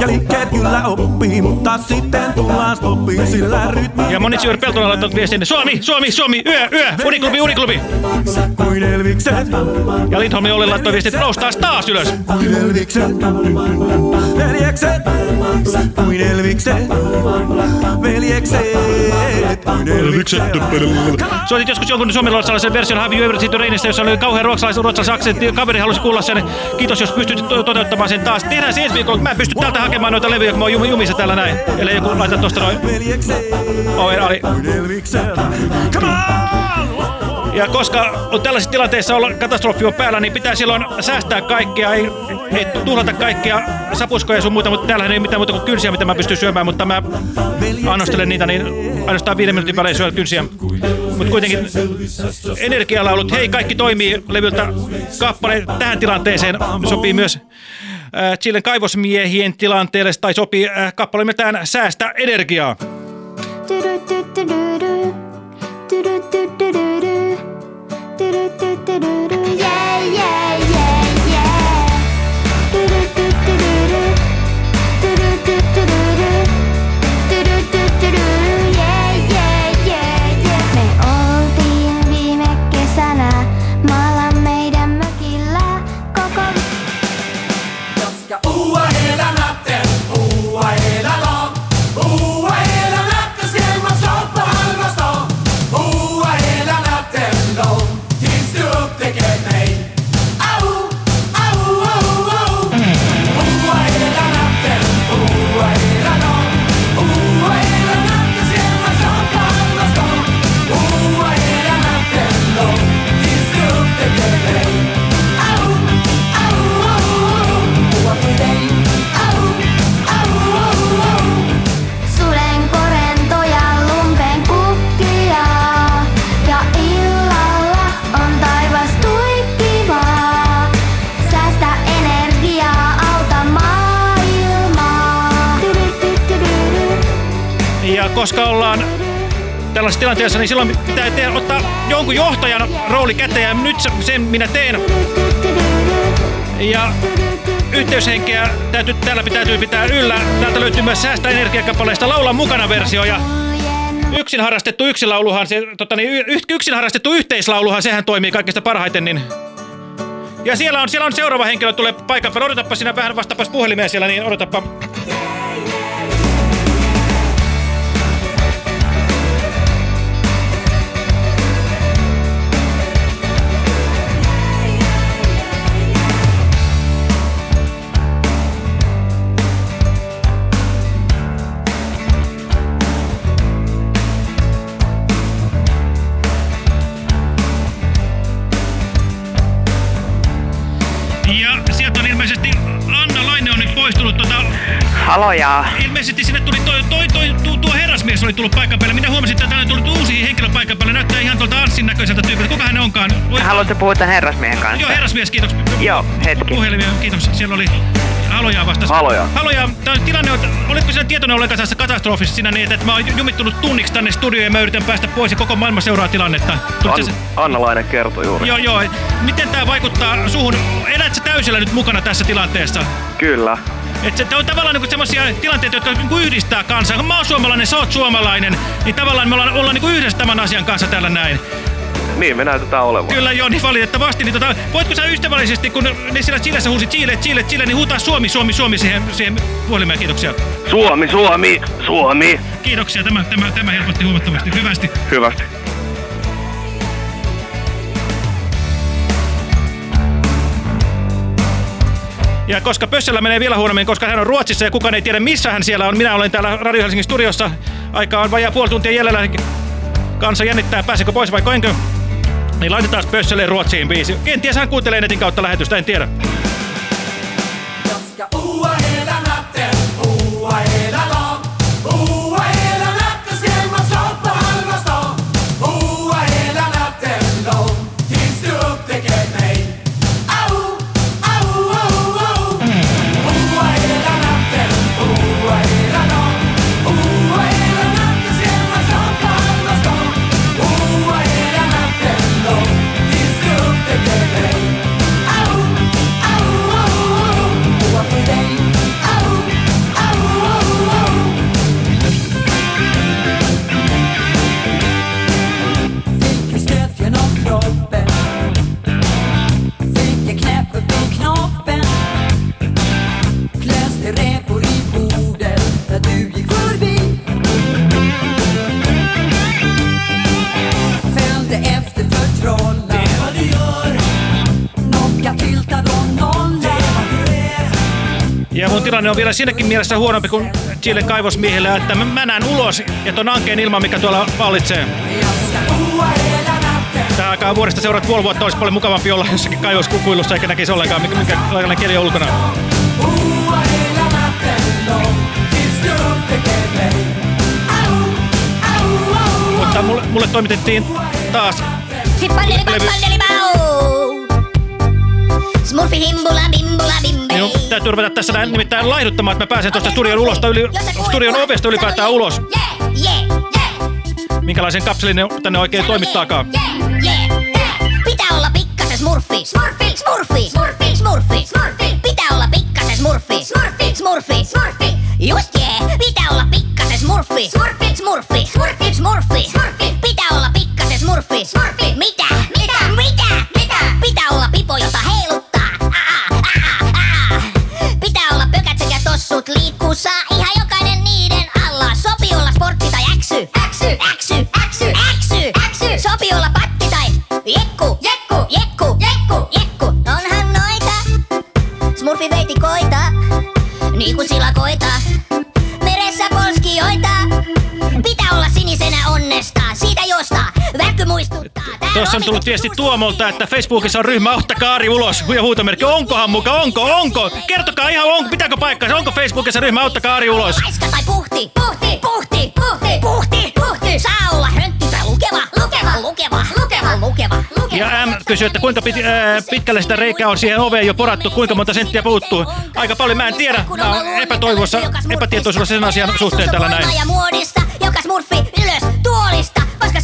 Ja liikkeet kyllä oppii, mutta sitten tullaan stoppiin sillä rytmi.
Ja moni Siur Peltola on laittanut viestin. Suomi, Suomi, Suomi, yö, yö, uniklubi, uniklubi.
Kuin Elvikset,
Ja Lindholmi Olli laittoi viestin, että noustaan taas ylös.
kuin Elvikset, veljekset, kuin Elvikset, veljekset, kuin Elvikset.
Soitit joskus jonkun suomalaisen version Have You Ever Seen the Rainista, jossa oli kauhean ruotsalais ruotsalais aksentti. Kaveri halusi kuulla sen. Kiitos, jos pystyt to- toteuttamaan sen taas. Tehdään se ensi viikolla. Mä en pysty täältä hakemaan noita levyjä, kun mä oon jum- jumissa täällä näin. Eli joku laita tosta noin. Oh, Ali. Ja koska on tällaisissa tilanteissa olla katastrofi on päällä, niin pitää silloin säästää kaikkea, ei, ei tuhlata kaikkea sapuskoja ja sun muuta, mutta täällähän ei mitään muuta kuin kynsiä, mitä mä pystyn syömään, mutta mä annostelen niitä, niin ainoastaan viiden minuutin välein syön kynsiä. Mutta kuitenkin energialaulut, hei kaikki toimii levyltä kappale tähän tilanteeseen, sopii myös äh, Chilen kaivosmiehien tilanteelle, tai sopii äh, kappale nimeltään Säästä energiaa.
Yeah,
koska ollaan tällaisessa tilanteessa, niin silloin pitää tehdä, ottaa jonkun johtajan rooli käteen ja nyt se- sen minä teen. Ja yhteyshenkeä täytyy, täällä täytyy pitää yllä. Täältä löytyy myös Säästä energiakappaleesta Laula mukana versio ja yksin harrastettu yksilauluhan, se, tota niin, yksin harrastettu yhteislauluhan, sehän toimii kaikista parhaiten, niin ja siellä on, siellä on seuraava henkilö, tulee paikan päälle. Odotappa sinä vähän vastapas puhelimeen siellä, niin odotappa.
Halojaa.
Ilmeisesti sinne tuli toi, toi, toi, tuo, tuo herrasmies oli tullut paikan päälle. Minä huomasin, että täällä on tullut uusi henkilö paikan päälle. Näyttää ihan tuolta Anssin näköiseltä tyypiltä. Kuka hän onkaan? Voi...
Haluatko puhua tämän herrasmiehen kanssa?
Joo, herrasmies, kiitos.
Joo, hetki.
Puhelimia, kiitos. Siellä oli Halojaa vastasi.
Halojaa.
Halojaa. Tämä tilanne on, että olitko sinä tietoinen ollenkaan tässä katastrofissa siinä niin, että mä oon jumittunut tunniksi tänne studioon ja mä yritän päästä pois ja koko maailma seuraa tilannetta. Tuliko se-
Anna Laine kertoi juuri.
Joo, joo. Miten tämä vaikuttaa suhun? Elät sä täysillä nyt mukana tässä tilanteessa?
Kyllä.
Et se, on tavallaan niinku semmoisia tilanteita, jotka niinku yhdistää kansaa. Kun mä oon suomalainen, sä oot suomalainen, niin tavallaan me ollaan, ollaan niinku yhdessä tämän asian kanssa täällä näin.
Niin me näytetään olevan.
Kyllä joo, niin valitettavasti. Niin tota, voitko sä ystävällisesti, kun ne siellä Chilessä huusi Chile, Chile, Chile, niin huutaa Suomi, Suomi, Suomi siihen, siihen puhelimeen. Kiitoksia.
Suomi, Suomi, Suomi.
Kiitoksia, tämä, tämä, tämä helpotti huomattavasti. Hyvästi.
Hyvästi.
Ja koska Pössellä menee vielä huonommin, koska hän on Ruotsissa ja kukaan ei tiedä missä hän siellä on. Minä olen täällä Radio Helsingin studiossa. Aika on vajaa puoli tuntia jäljellä. Kansa jännittää, pääsekö pois vai enkö? Niin laitetaan Pösselle Ruotsiin biisi. Kenties hän kuuntelee netin kautta lähetystä, en tiedä.
Ua
tilanne on vielä siinäkin mielessä huonompi kuin Chilen kaivosmiehillä, että mä, mä näen ulos ja ton ankeen ilman, mikä tuolla vallitsee. Tähän aikaan vuodesta seuraat puoli vuotta olisi paljon mukavampi olla jossakin kaivoskukuilussa eikä näkisi ollenkaan, mikä, mikä keli on ulkona. Mutta mulle, mulle toimitettiin taas
Hippandeli
Levy.
Smurfi himbula bimbula bimbe.
Minun täytyy ruveta tässä näin nimittäin laihduttamaan, että mä pääsen tuosta studion, ulosta yli, studion ovesta ylipäätään ulos.
Yeah,
Minkälaisen kapselin ne tänne oikein toimittaakaan.
yeah, yeah. Pitää olla pikkasen smurfi. Smurfi, smurfi, smurfi, smurfi, smurfi.
On tullut viesti Tuomolta, että Facebookissa on ryhmä Ottakaa Ari ulos. Ja huutomerkki, onkohan muka, onko, onko? Kertokaa ihan, onko, pitääkö paikkansa, onko Facebookissa ryhmä Ottakaa Ari ulos?
Raiska tai puhti, puhti, puhti, puhti, puhti, puhti. Saa olla höntti tai lukeva, lukeva, lukeva, lukeva, lukeva, lukeva.
Ja M kysyy, että kuinka pit, ää, pitkälle sitä reikää on siihen oveen jo porattu, kuinka monta senttiä puuttuu. Aika paljon, mä en tiedä. Mä oon epätoivossa, epätietoisuudessa sen asian suhteen täällä näin.
Ja muodista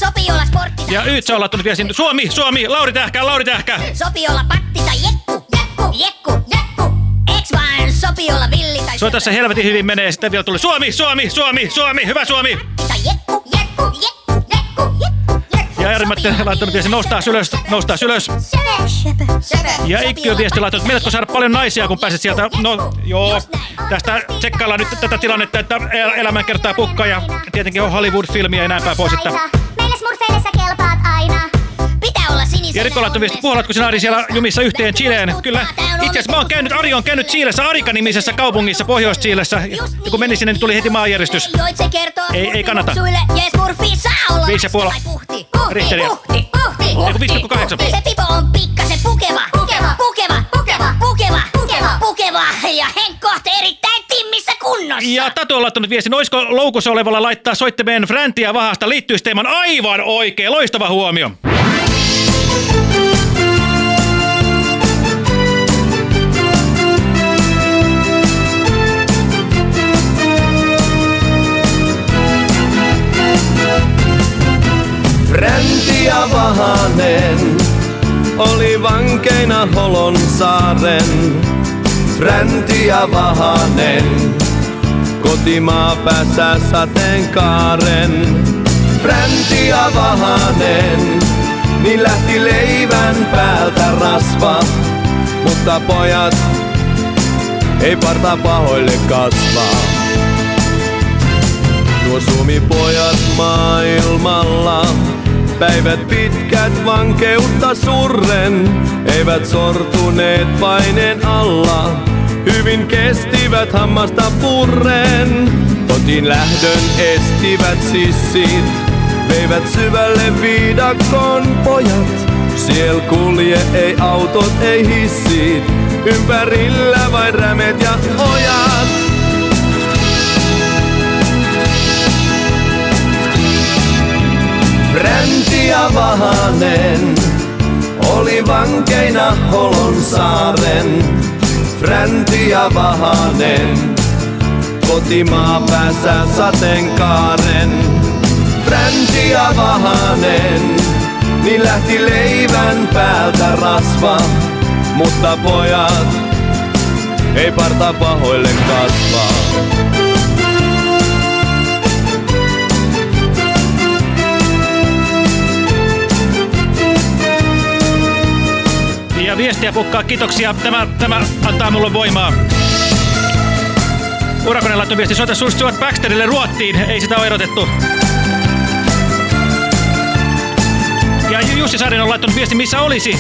ja
Ja Yytsä on laittanut viestin. Suomi, Suomi, Lauri Tähkä, Lauri Tähkä.
Sopi olla patti tai jekku, jekku, jekku, jekku. Eks vaan sopi olla villi tai
Se on tässä helvetin hyvin menee. Sitten vielä tuli Suomi, Suomi, Suomi, Suomi, hyvä Suomi.
tai jekku, jekku, jekku, jekku, jekku.
Ja Erimätti laittanut viestin, noustaa ylös, noustaa ylös. Ja Ikki on viesti laittanut, menetkö saada paljon naisia, kun pääset sieltä? No joo, tästä tsekkaillaan nyt tätä tilannetta, että el- elämän kertaa pukka ja tietenkin on Hollywood-filmiä ja näin päin pois. Että...
Meille smurfeille sä kelpaat aina. Pitää olla.
Ja laittoi viesti, puhalatko sinä Ari siellä jumissa yhteen Chileen? Kyllä. Itse asiassa mä oon käynyt, Ari on käynyt Chiilessä, Arika-nimisessä kaupungissa Pohjois-Chiilessä. Ja kun meni sinne, niin tuli heti maanjäristys.
Se kertoo
Ei- ei kannata.
smurfimuksuille. Jees smurfi saa olla
Viisi ja puoli.
tai puhti. Puhti,
Rihteliä.
puhti, puhti.
Ei kun 5,8.
Se pipo on pikkasen pukeva. Pukeva, pukeva, pukeva, pukeva, pukeva, pukeva. Ja Henkko erittäin timmissä kunnossa.
Ja Tatu on laittanut viestin, olisiko loukussa olevalla laittaa soittimeen Fräntiä Vahasta liittyysteeman aivan oikein. Loistava huomio.
Fränti ja Vahanen oli vankeina Holon saaren. Fränti ja Vahanen kotimaa päässä sateenkaaren. Fränti ja Vahanen, niin lähti leivän päältä rasva. Mutta pojat ei parta pahoille kasvaa. Nuo Suomi-pojat maailmalla, päivät pitkät vankeutta surren, eivät sortuneet paineen alla, hyvin kestivät hammasta purren. Kotiin lähdön estivät sissit, veivät syvälle viidakon pojat. Siel kulje ei autot, ei hissit, ympärillä vain rämet ja ojat. Fränti ja Vahanen oli vankeina Holon saaren. Fränti ja Vahanen kotimaa päässä sateenkaaren. Fränti ja Vahanen, niin lähti leivän päältä rasva. Mutta pojat ei parta pahoille kasvaa.
Ja viestiä pukkaa, kiitoksia. Tämä, tämä antaa mulle voimaa. Urakonen laittoi viesti, soita Stuart Baxterille Ruottiin. Ei sitä ole erotettu. Ja Ju- Jussi Saarinen on laittanut viesti, missä olisi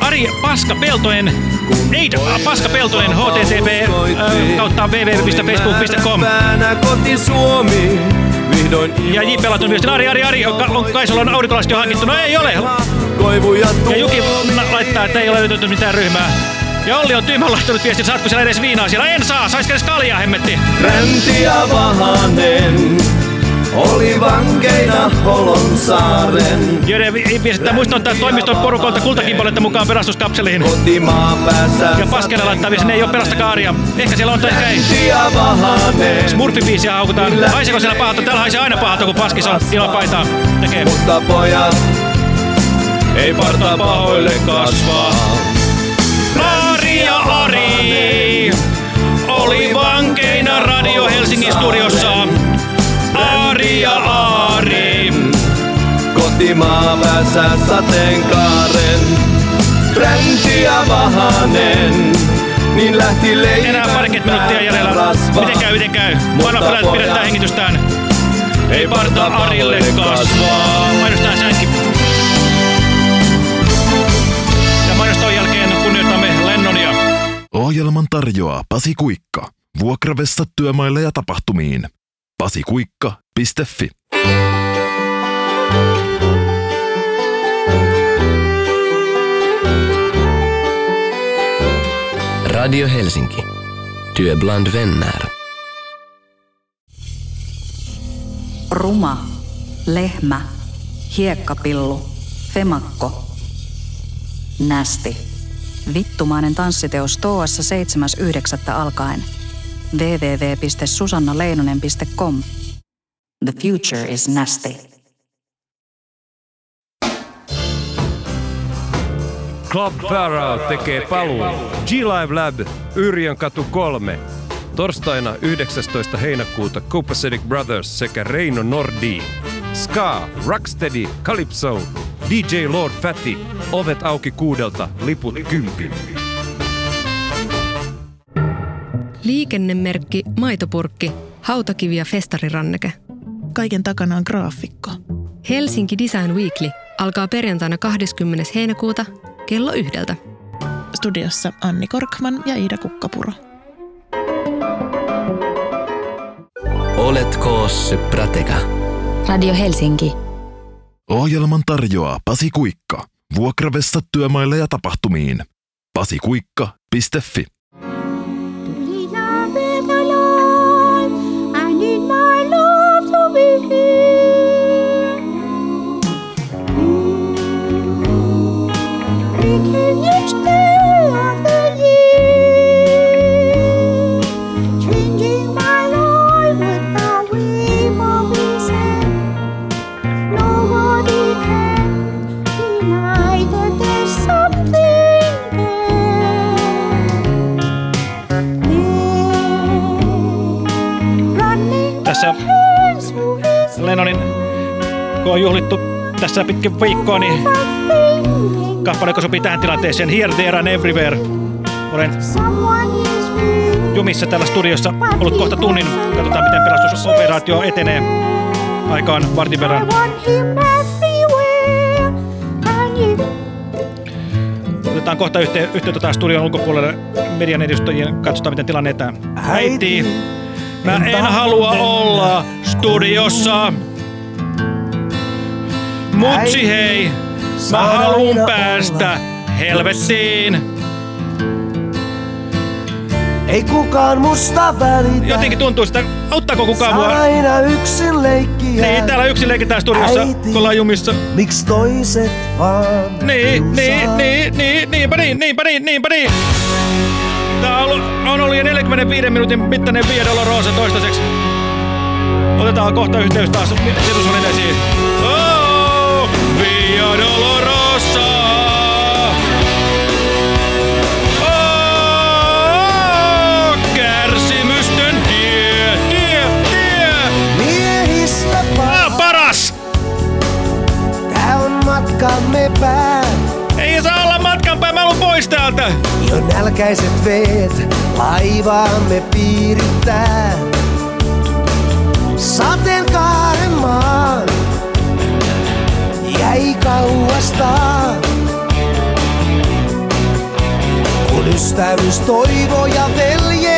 Ari Paska Peltonen, ei Paska Peltonen, http äh, kautta www.facebook.com.
Koti Suomi, vihdoin
Ja JP laittoi viestin, Ari, Ari, Ari, on, on Kaisolan aurinkolasti jo hankittu. No ei ole.
Koivuja
Ja Juki laittaa, että ei ole löytynyt mitään ryhmää. Ja Olli on tyhmä laittanut viestin, saatko siellä edes viinaa siellä? En saa, saisiko edes kaljaa, hemmetti?
Fränti ja Vahanen oli vankeina Holon saaren.
Jere vi- viestittää muistuttaa toimiston porukolta kultakimpaletta mukaan pelastuskapseliin. Ja Paskelle laittaa viestin, ei ole pelastakaa Ehkä siellä on tai ehkä ei. Smurfibiisiä haukutaan. Haiseeko siellä pahalta? Täällä haisee aina pahalta, kun Paskis on ilman paitaa. Tekee.
mutta pojat ei parta pahoille kasvaa.
Ari ja Ari oli vankeina Radio Helsingin studiossa. Ari ja Ari.
Kotimaa päässä sateenkaaren. Fränti ja Vahanen, niin lähti leivän
Enää parikymmentä minuuttia jäljellä.
rasva.
Miten käy, miten käy? Vanha pidetään hengitystään.
Ei parta
Arille kasvaa. Mainostaa sänki.
Ohjelman tarjoaa Pasi Kuikka. Vuokravessa työmaille ja tapahtumiin. pasikuikka.fi
Radio Helsinki. Työ bland vänner.
Ruma, lehmä, hiekkapillu, femakko, nästi. Vittumainen tanssiteos Toassa 7.9. alkaen. www.susannaleinonen.com The future is nasty.
Club Pharaoh tekee paluu G-Live Lab, Yrjönkatu 3. Torstaina 19. heinäkuuta Copacetic Brothers sekä Reino Nordi. Ska, Rocksteady, Calypso, DJ Lord Fatty, ovet auki kuudelta, liput kympin.
Liikennemerkki Maitopurkki, hautakivi ja festariranneke.
Kaiken takana on graafikko.
Helsinki Design Weekly alkaa perjantaina 20. heinäkuuta kello yhdeltä.
Studiossa Anni Korkman ja Iida Kukkapuro.
Oletko se Prateka?
Radio Helsinki.
Ohjelman tarjoaa Pasi Kuikka. Vuokravessa työmaille ja tapahtumiin. pasikuikka.fi
I need my love to be here.
Kun on juhlittu tässä pitkin viikkoa, niin kappale, joka sopii tähän tilanteeseen, Here, There and Everywhere. Olen jumissa täällä studiossa ollut kohta tunnin. Katsotaan, miten pelastusoperaatio etenee. Aika on vartin verran. Otetaan kohta yhteen, yhteyttä taas studion ulkopuolelle median edustajien. Katsotaan, miten tilanne etää. Äiti, mä en halua olla studiossa. Mutsi hei, mä haluun päästä helvettiin.
Ei kukaan musta välitä.
Jotenkin tuntuu sitä, auttaako kukaan mua?
Aina yksin leikkiä.
Niin, täällä yksin leikitään studiossa,
Äiti,
kun ollaan jumissa.
Miksi toiset vaan
Niin, niin, niin, niin, niinpä niin, niinpä niin, niinpä niin. Tää on ollut, on ollut jo 45 minuutin mittainen Via Dolorosa toistaiseksi. Otetaan kohta yhteys taas sidusvälineisiin. Dolorosa. Oh, kärsimysten tie, tie, tie.
Miehistä
Ah, paras!
Tää on matkamme pää.
Ei saa olla matkan pää, mä pois täältä.
Jo nälkäiset veet laivaamme piirittää. Sateenkaaren maan jäi kauasta. Kun ystävyys, toivo ja veljeys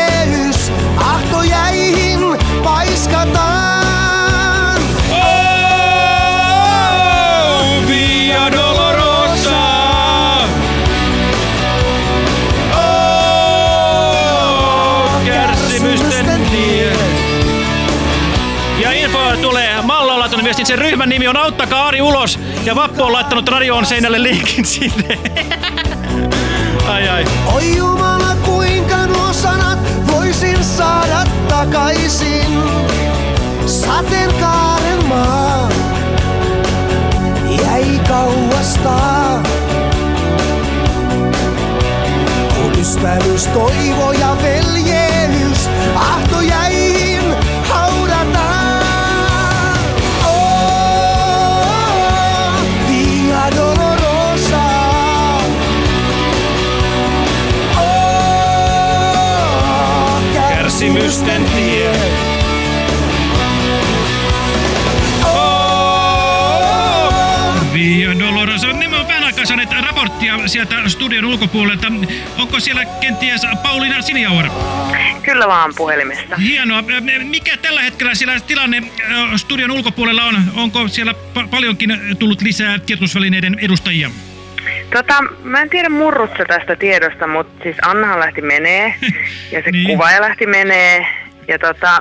tulee. Malla on laittanut viestin, sen ryhmän nimi on Auttakaa Ari ulos. Ja Vappu on laittanut radioon seinälle linkin sinne. ai ai.
Oi Jumala, kuinka nuo sanat voisin saada takaisin. Sateenkaaren maa jäi kauasta. Kun ystävyys, toivo ja veljeys ahtojäihin haudataan.
Kärsimysten tie. Via Dolorosa. Niin mä vähän aikaa saaneet raporttia sieltä studion ulkopuolelta. Onko siellä kenties Pauliina Siniauer?
Kyllä vaan puhelimesta.
Hienoa. Mikä tällä hetkellä siellä tilanne studion ulkopuolella on? Onko siellä pa- paljonkin tullut lisää tiedotusvälineiden edustajia?
Tota, mä en tiedä murrutsa tästä tiedosta, mutta siis Annahan lähti menee ja se niin. kuvaaja lähti menee. Ja tota,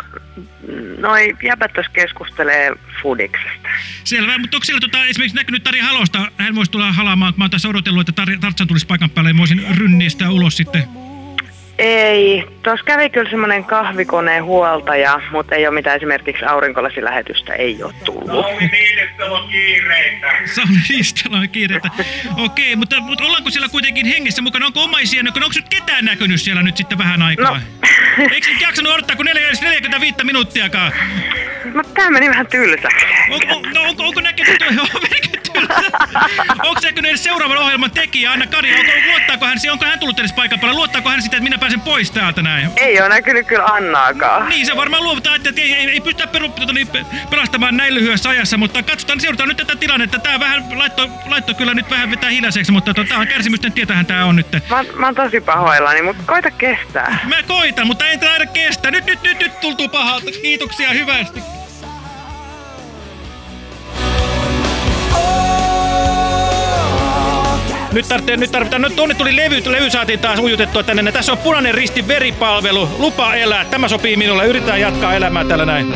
noi jäbät tuossa keskustelee Fudiksesta.
Selvä, mutta onko siellä tota, esimerkiksi näkynyt Tarja Halosta? Hän voisi tulla halaamaan, kun mä oon tässä odotellut, että Tartsan tulisi paikan päälle ja mä voisin rynniä sitä ulos sitten.
Ei, tuossa kävi kyllä semmoinen kahvikoneen huoltaja, mutta ei ole mitään esimerkiksi aurinkolasilähetystä ei ole tullut.
Sauli Niistellä on kiireitä. Okei, mutta, mutta ollaanko siellä kuitenkin hengessä mukana? Onko omaisia näkynyt? Onko nyt ketään näkynyt siellä nyt sitten vähän aikaa? No. Eikö nyt jaksanut odottaa kuin 45 minuuttiakaan?
No tää meni vähän tylsäksi.
On, on, no, onko, onko näkynyt? onko näkynyt edes seuraavan ohjelman tekijä Anna Kari? Onko, luottaako hän, onko hän tullut edes paikan päälle? Luottaako hän sitä, että minä pääsen pois täältä näin?
Ei ole näkynyt kyllä Annaakaan.
Niin, se varmaan luovutaan, että ei, ei, ei pystytä peru, tota, niin, pe- pelastamaan näin lyhyessä ajassa, mutta katsotaan, seurataan nyt tätä tilannetta. Tää vähän laitto, laitto kyllä nyt vähän vetää hiljaiseksi, mutta tota, on kärsimysten tietähän tää on nyt.
Mä, mä oon tosi pahoillani, mutta koita kestää.
Mä koitan, mutta ei tää aina kestä. Nyt, nyt, nyt, nyt tultuu pahalta. Kiitoksia hyvästi. Nyt, tarvitsee, nyt tarvitaan, no tuonne tuli levy, levy saatiin taas ujutettua tänne. Tässä on punainen risti veripalvelu, lupa elää. Tämä sopii minulle, yritetään jatkaa elämää täällä näin.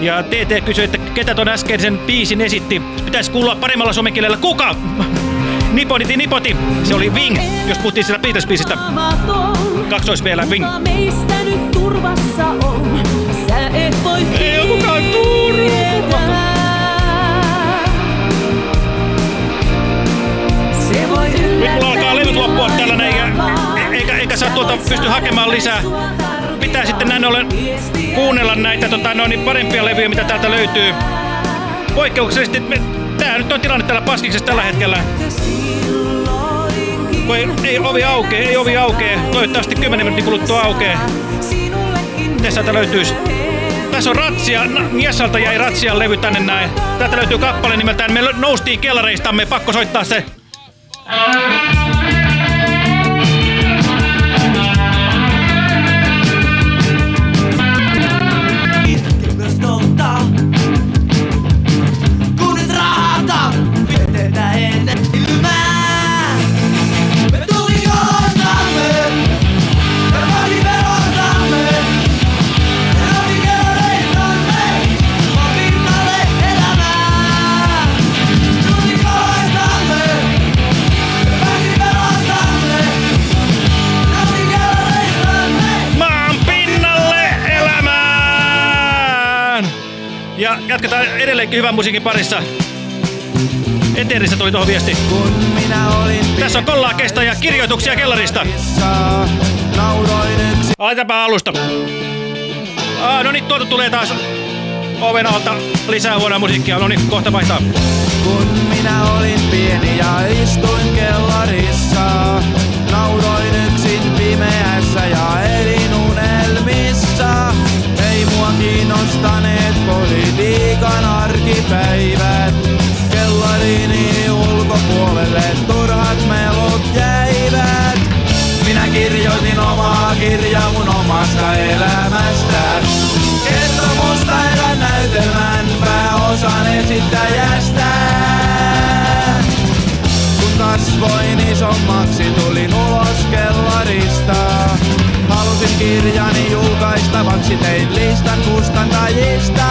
Ja TT kysyi, että ketä ton äskeisen biisin esitti. Pitäisi kuulla paremmalla suomenkielellä. Kuka? Nipoditi Nipoti. Se oli Wing, jos puhuttiin siellä Beatles-biisistä. Kaksois vielä Wing.
meistä nyt turvassa on. Sä et voi
Ei oo kukaan turvassa.
Se voi
Nyt mulla alkaa levyt loppua tällä näin, ja eikä, eikä saa tuolta pysty hakemaan lisää. Pitää sitten näin ollen kuunnella näitä tota, no, niin parempia levyjä, mitä täältä löytyy. Poikkeuksellisesti, me, tää nyt on tilanne täällä Paskiksessa tällä hetkellä. Kun ei, ei ovi aukee, ei ovi aukee. Toivottavasti 10 minuutin kuluttua aukee. Miten täältä löytyisi? Tässä on Ratsia, Niessalta jäi Ratsian levy tänne näin. Täältä löytyy kappale nimeltään Me noustiin kellareistamme, pakko soittaa se.
myös
edelleenkin hyvän musiikin parissa. Eterissä tuli tuohon viesti. Tässä on kollaa kestä ja kirjoituksia kellarista. Aloitetaanpa alusta. Ah, no niin, tuolta tulee taas oven alta lisää huonoa musiikkia. No niin, kohta vaihtaa.
Kun minä olin pieni ja istuin kellarissa, nauroin yksin pimeässä ja elin unelmissa. Mua kiinnostaneet politiikan arkipäivät. Kellarini ulkopuolelle turhat melot jäivät. Minä kirjoitin omaa kirjaa mun omasta elämästä. Kertomusta erään näytelmän pääosan esittäjästä. Kun kasvoin isommaksi tulin ulos kellarista. Halusin kirjani julkaistavaksi, tein listan kustantajista.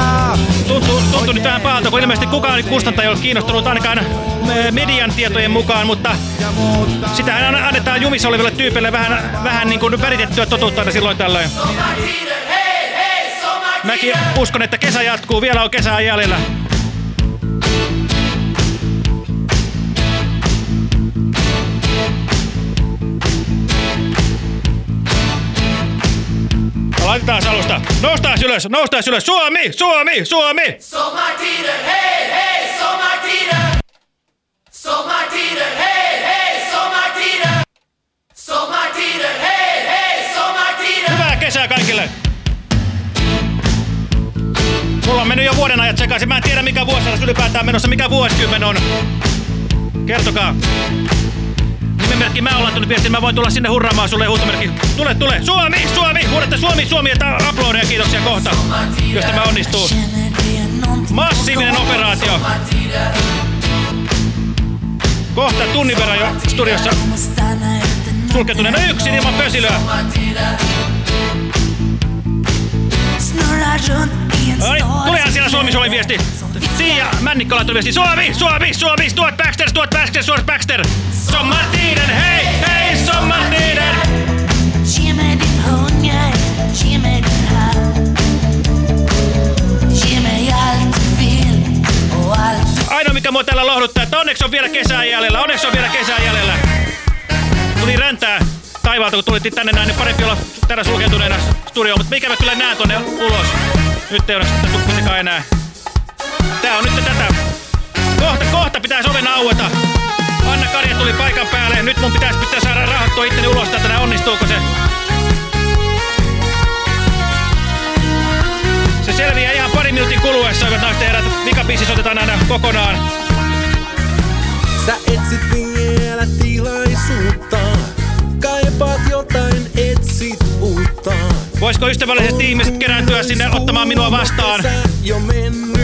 Tuntuu, tuntuu nyt vähän pahalta, kun ilmeisesti kukaan kustantaja ei ole kiinnostunut ainakaan eh, median tietojen mukaan, mutta sitähän annetaan jumissa oleville tyypeille vähän, vähän niin kuin väritettyä totuutta aina silloin tällöin. Mäkin uskon, että kesä jatkuu. Vielä on kesää jäljellä. Laitetaan alusta. Noustaan ylös, noustaan ylös. Suomi, Suomi, Suomi!
Sommartider, hej, hej, sommartider! Sommartider, hej, hej, sommartider! Sommartider, hej, hej, sommartider!
Hyvää kesää kaikille! Mulla on mennyt jo vuoden ajat sekaisin. Mä en tiedä mikä vuosi ylipäätään menossa, mikä vuosikymmen on. Kertokaa. Nimenmerkki mä ollaan tullut viestin, mä voin tulla sinne hurraamaan sulle huutomerkki. Tule, tule! Suomi, Suomi! Huudatte Suomi, Suomi, että uploadeja kiitoksia kohta, jos tämä onnistuu. Massiivinen operaatio. Kohta tunnin verran jo studiossa sulkeutuneena yksin ilman pösilöä. No tulehan siellä Suomi Suomi viesti. Tiia Männikkö laittoi viesti. Suomi, Suomi, Suomi, Stuart Baxter, Stuart Baxter, Stuart Baxter. Sommartiden, hei, hei, sommartiden.
Ge mig din hunger, ge mig din hand Ge mig allt du vill och allt
Ainoa mikä mua täällä lohduttaa, että onneksi on vielä kesää jäljellä, onneksi on vielä kesää jäljellä. Tuli räntää taivaalta, kun tulitte tänne näin, niin parempi olla tänä sulkeutuneena studioon, mutta mikä mä kyllä näen tonne ulos. Nyt ei ole sitä tukkusikaan enää. Tää on nyt tätä. Kohta, kohta pitäisi oven aueta. Anna Karja tuli paikan päälle. Nyt mun pitäisi pitää saada rahoittua itteni ulos. Nää Onnistuuko se? Se selviää ihan pari minuutin kuluessa, hyvät naiset herrat. Vikabiisis otetaan aina kokonaan.
Sä etsit vielä tilaisuutta, kaipaat jotain, etsit uutta.
Voisiko ystävälliset ihmiset kerääntyä sinne ottamaan minua vastaan?
Jo mennyt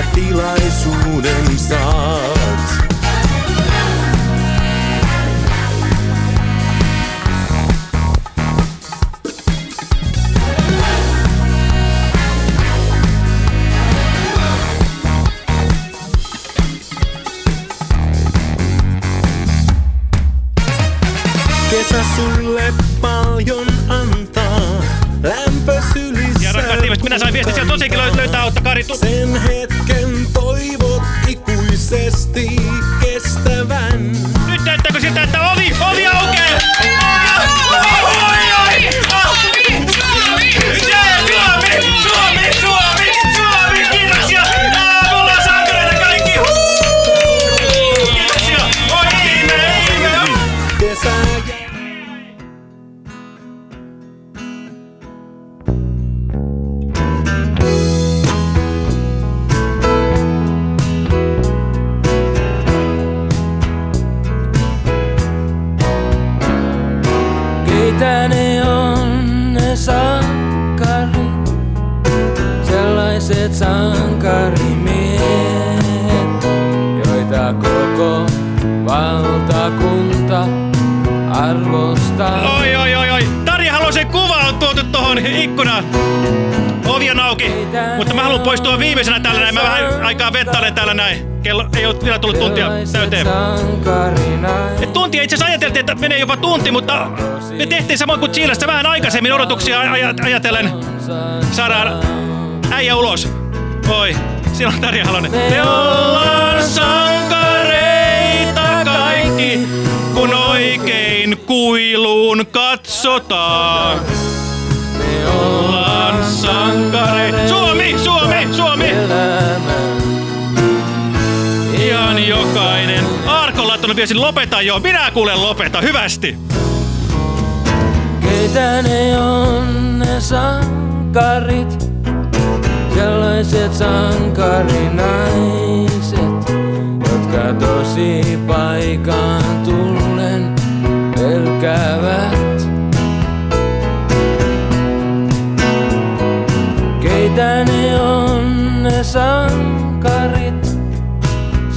vielä tilaisuuden
on
auki, mutta mä haluan poistua viimeisenä täällä näin. Mä vähän aikaa vettailen täällä näin. Kello ei ole vielä tullut tuntia täyteen. Et tuntia itse asiassa ajateltiin, että menee jopa tunti, mutta me tehtiin samoin kuin Chiilessä vähän aikaisemmin odotuksia aj- ajatellen. Saadaan äijä ulos. Oi, siinä on Tarja Halonen. Me ollaan sankareita kaikki, kun oikein kuiluun katsotaan. Me ollaan sankareita. Suomi, Suomi, Suomi! Ihan jokainen. Arko on laittanut viestin, lopeta jo. Minä kuulen lopeta, hyvästi.
Keitä ne on ne sankarit, sellaiset sankarinaiset, jotka tosi paikan tullen pelkäävät. Ne on ne sankarit,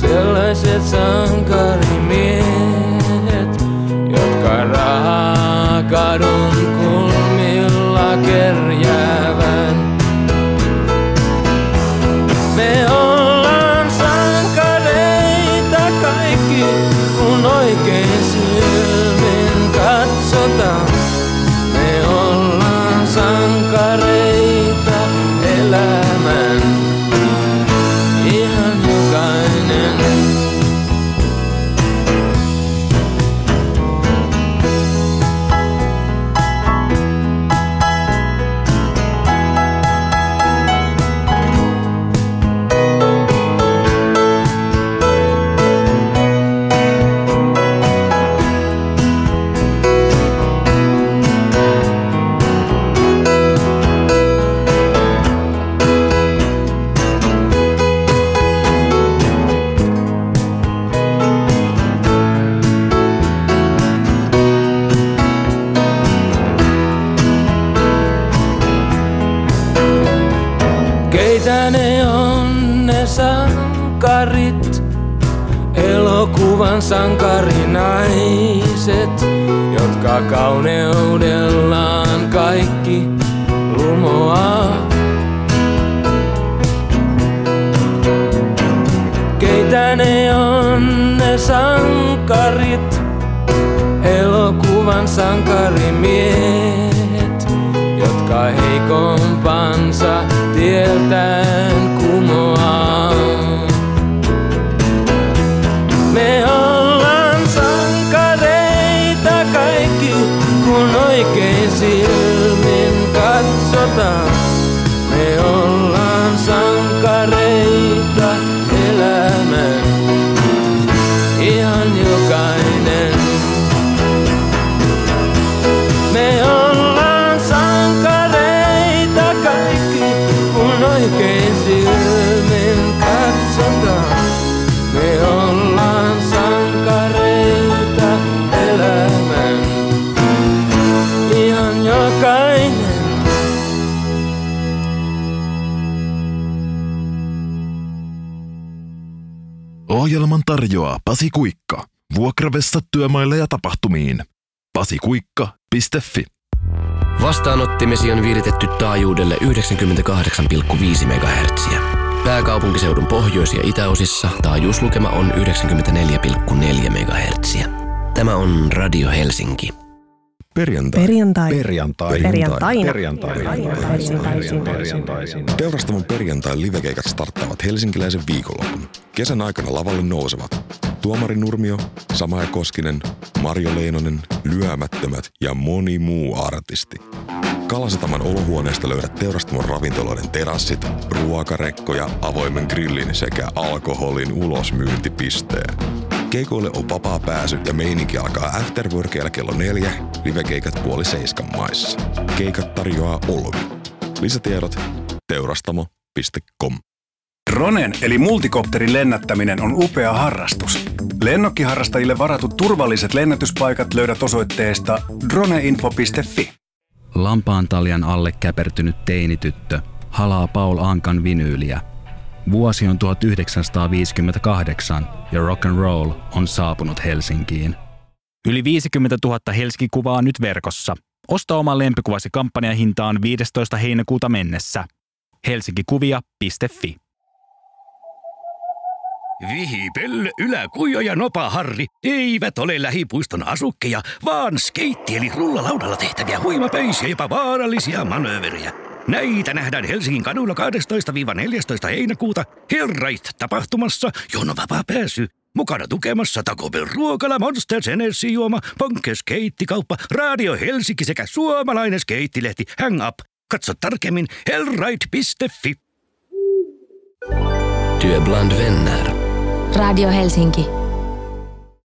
sellaiset sankarimiehet, jotka rahaa kadun kulmilla kerjäävän.
Vastaanottimesi on viritetty taajuudelle 98,5 MHz. Pääkaupunkiseudun pohjois- ja itäosissa taajuuslukema on 94,4 MHz. Tämä on Radio Helsinki.
Perjantai.
Perjantai.
Perjantai.
Perjantaina.
Perjantai.
Perjantai.
Teurastamon perjantai livekeikat starttaavat helsinkiläisen viikonlopun. Kesän aikana lavalle nousevat Tuomari Nurmio, Samaja Koskinen, Marjo Leinonen, Lyömättömät ja moni muu artisti. Kalasataman olohuoneesta löydät teurastamon ravintoloiden terassit, ruokarekkoja, avoimen grillin sekä alkoholin ulosmyyntipisteen. Keikoille on vapaa pääsy ja meininki alkaa afterworkeilla kello neljä, livekeikat puoli seiskan maissa. Keikat tarjoaa Olvi. Lisätiedot teurastamo.com.
Dronen eli multikopterin lennättäminen on upea harrastus. Lennokkiharrastajille varatut turvalliset lennätyspaikat löydät osoitteesta droneinfo.fi.
Lampaan taljan alle käpertynyt teinityttö halaa Paul Ankan vinyyliä. Vuosi on 1958 ja rock and roll on saapunut Helsinkiin.
Yli 50 000 Helski-kuvaa nyt verkossa. Osta oma lempikuvasi kampanjahintaan 15. heinäkuuta mennessä. helsinkikuvia.fi
Vihi, Pelle, Ylä, Kujo ja Nopa Harri eivät ole lähipuiston asukkeja, vaan skeitti- eli rullalaudalla tehtäviä huimapäisiä jopa vaarallisia manööverejä. Näitä nähdään Helsingin kadulla 12-14 heinäkuuta Hellrite-tapahtumassa, johon on vapaa pääsy. Mukana tukemassa Taco Bell ruokala, Monster Energy juoma, Ponke skeittikauppa, Radio Helsinki sekä suomalainen skeittilehti Hang Up. Katso tarkemmin hellrite.fi.
Työ bland vänner.
Radio Helsinki.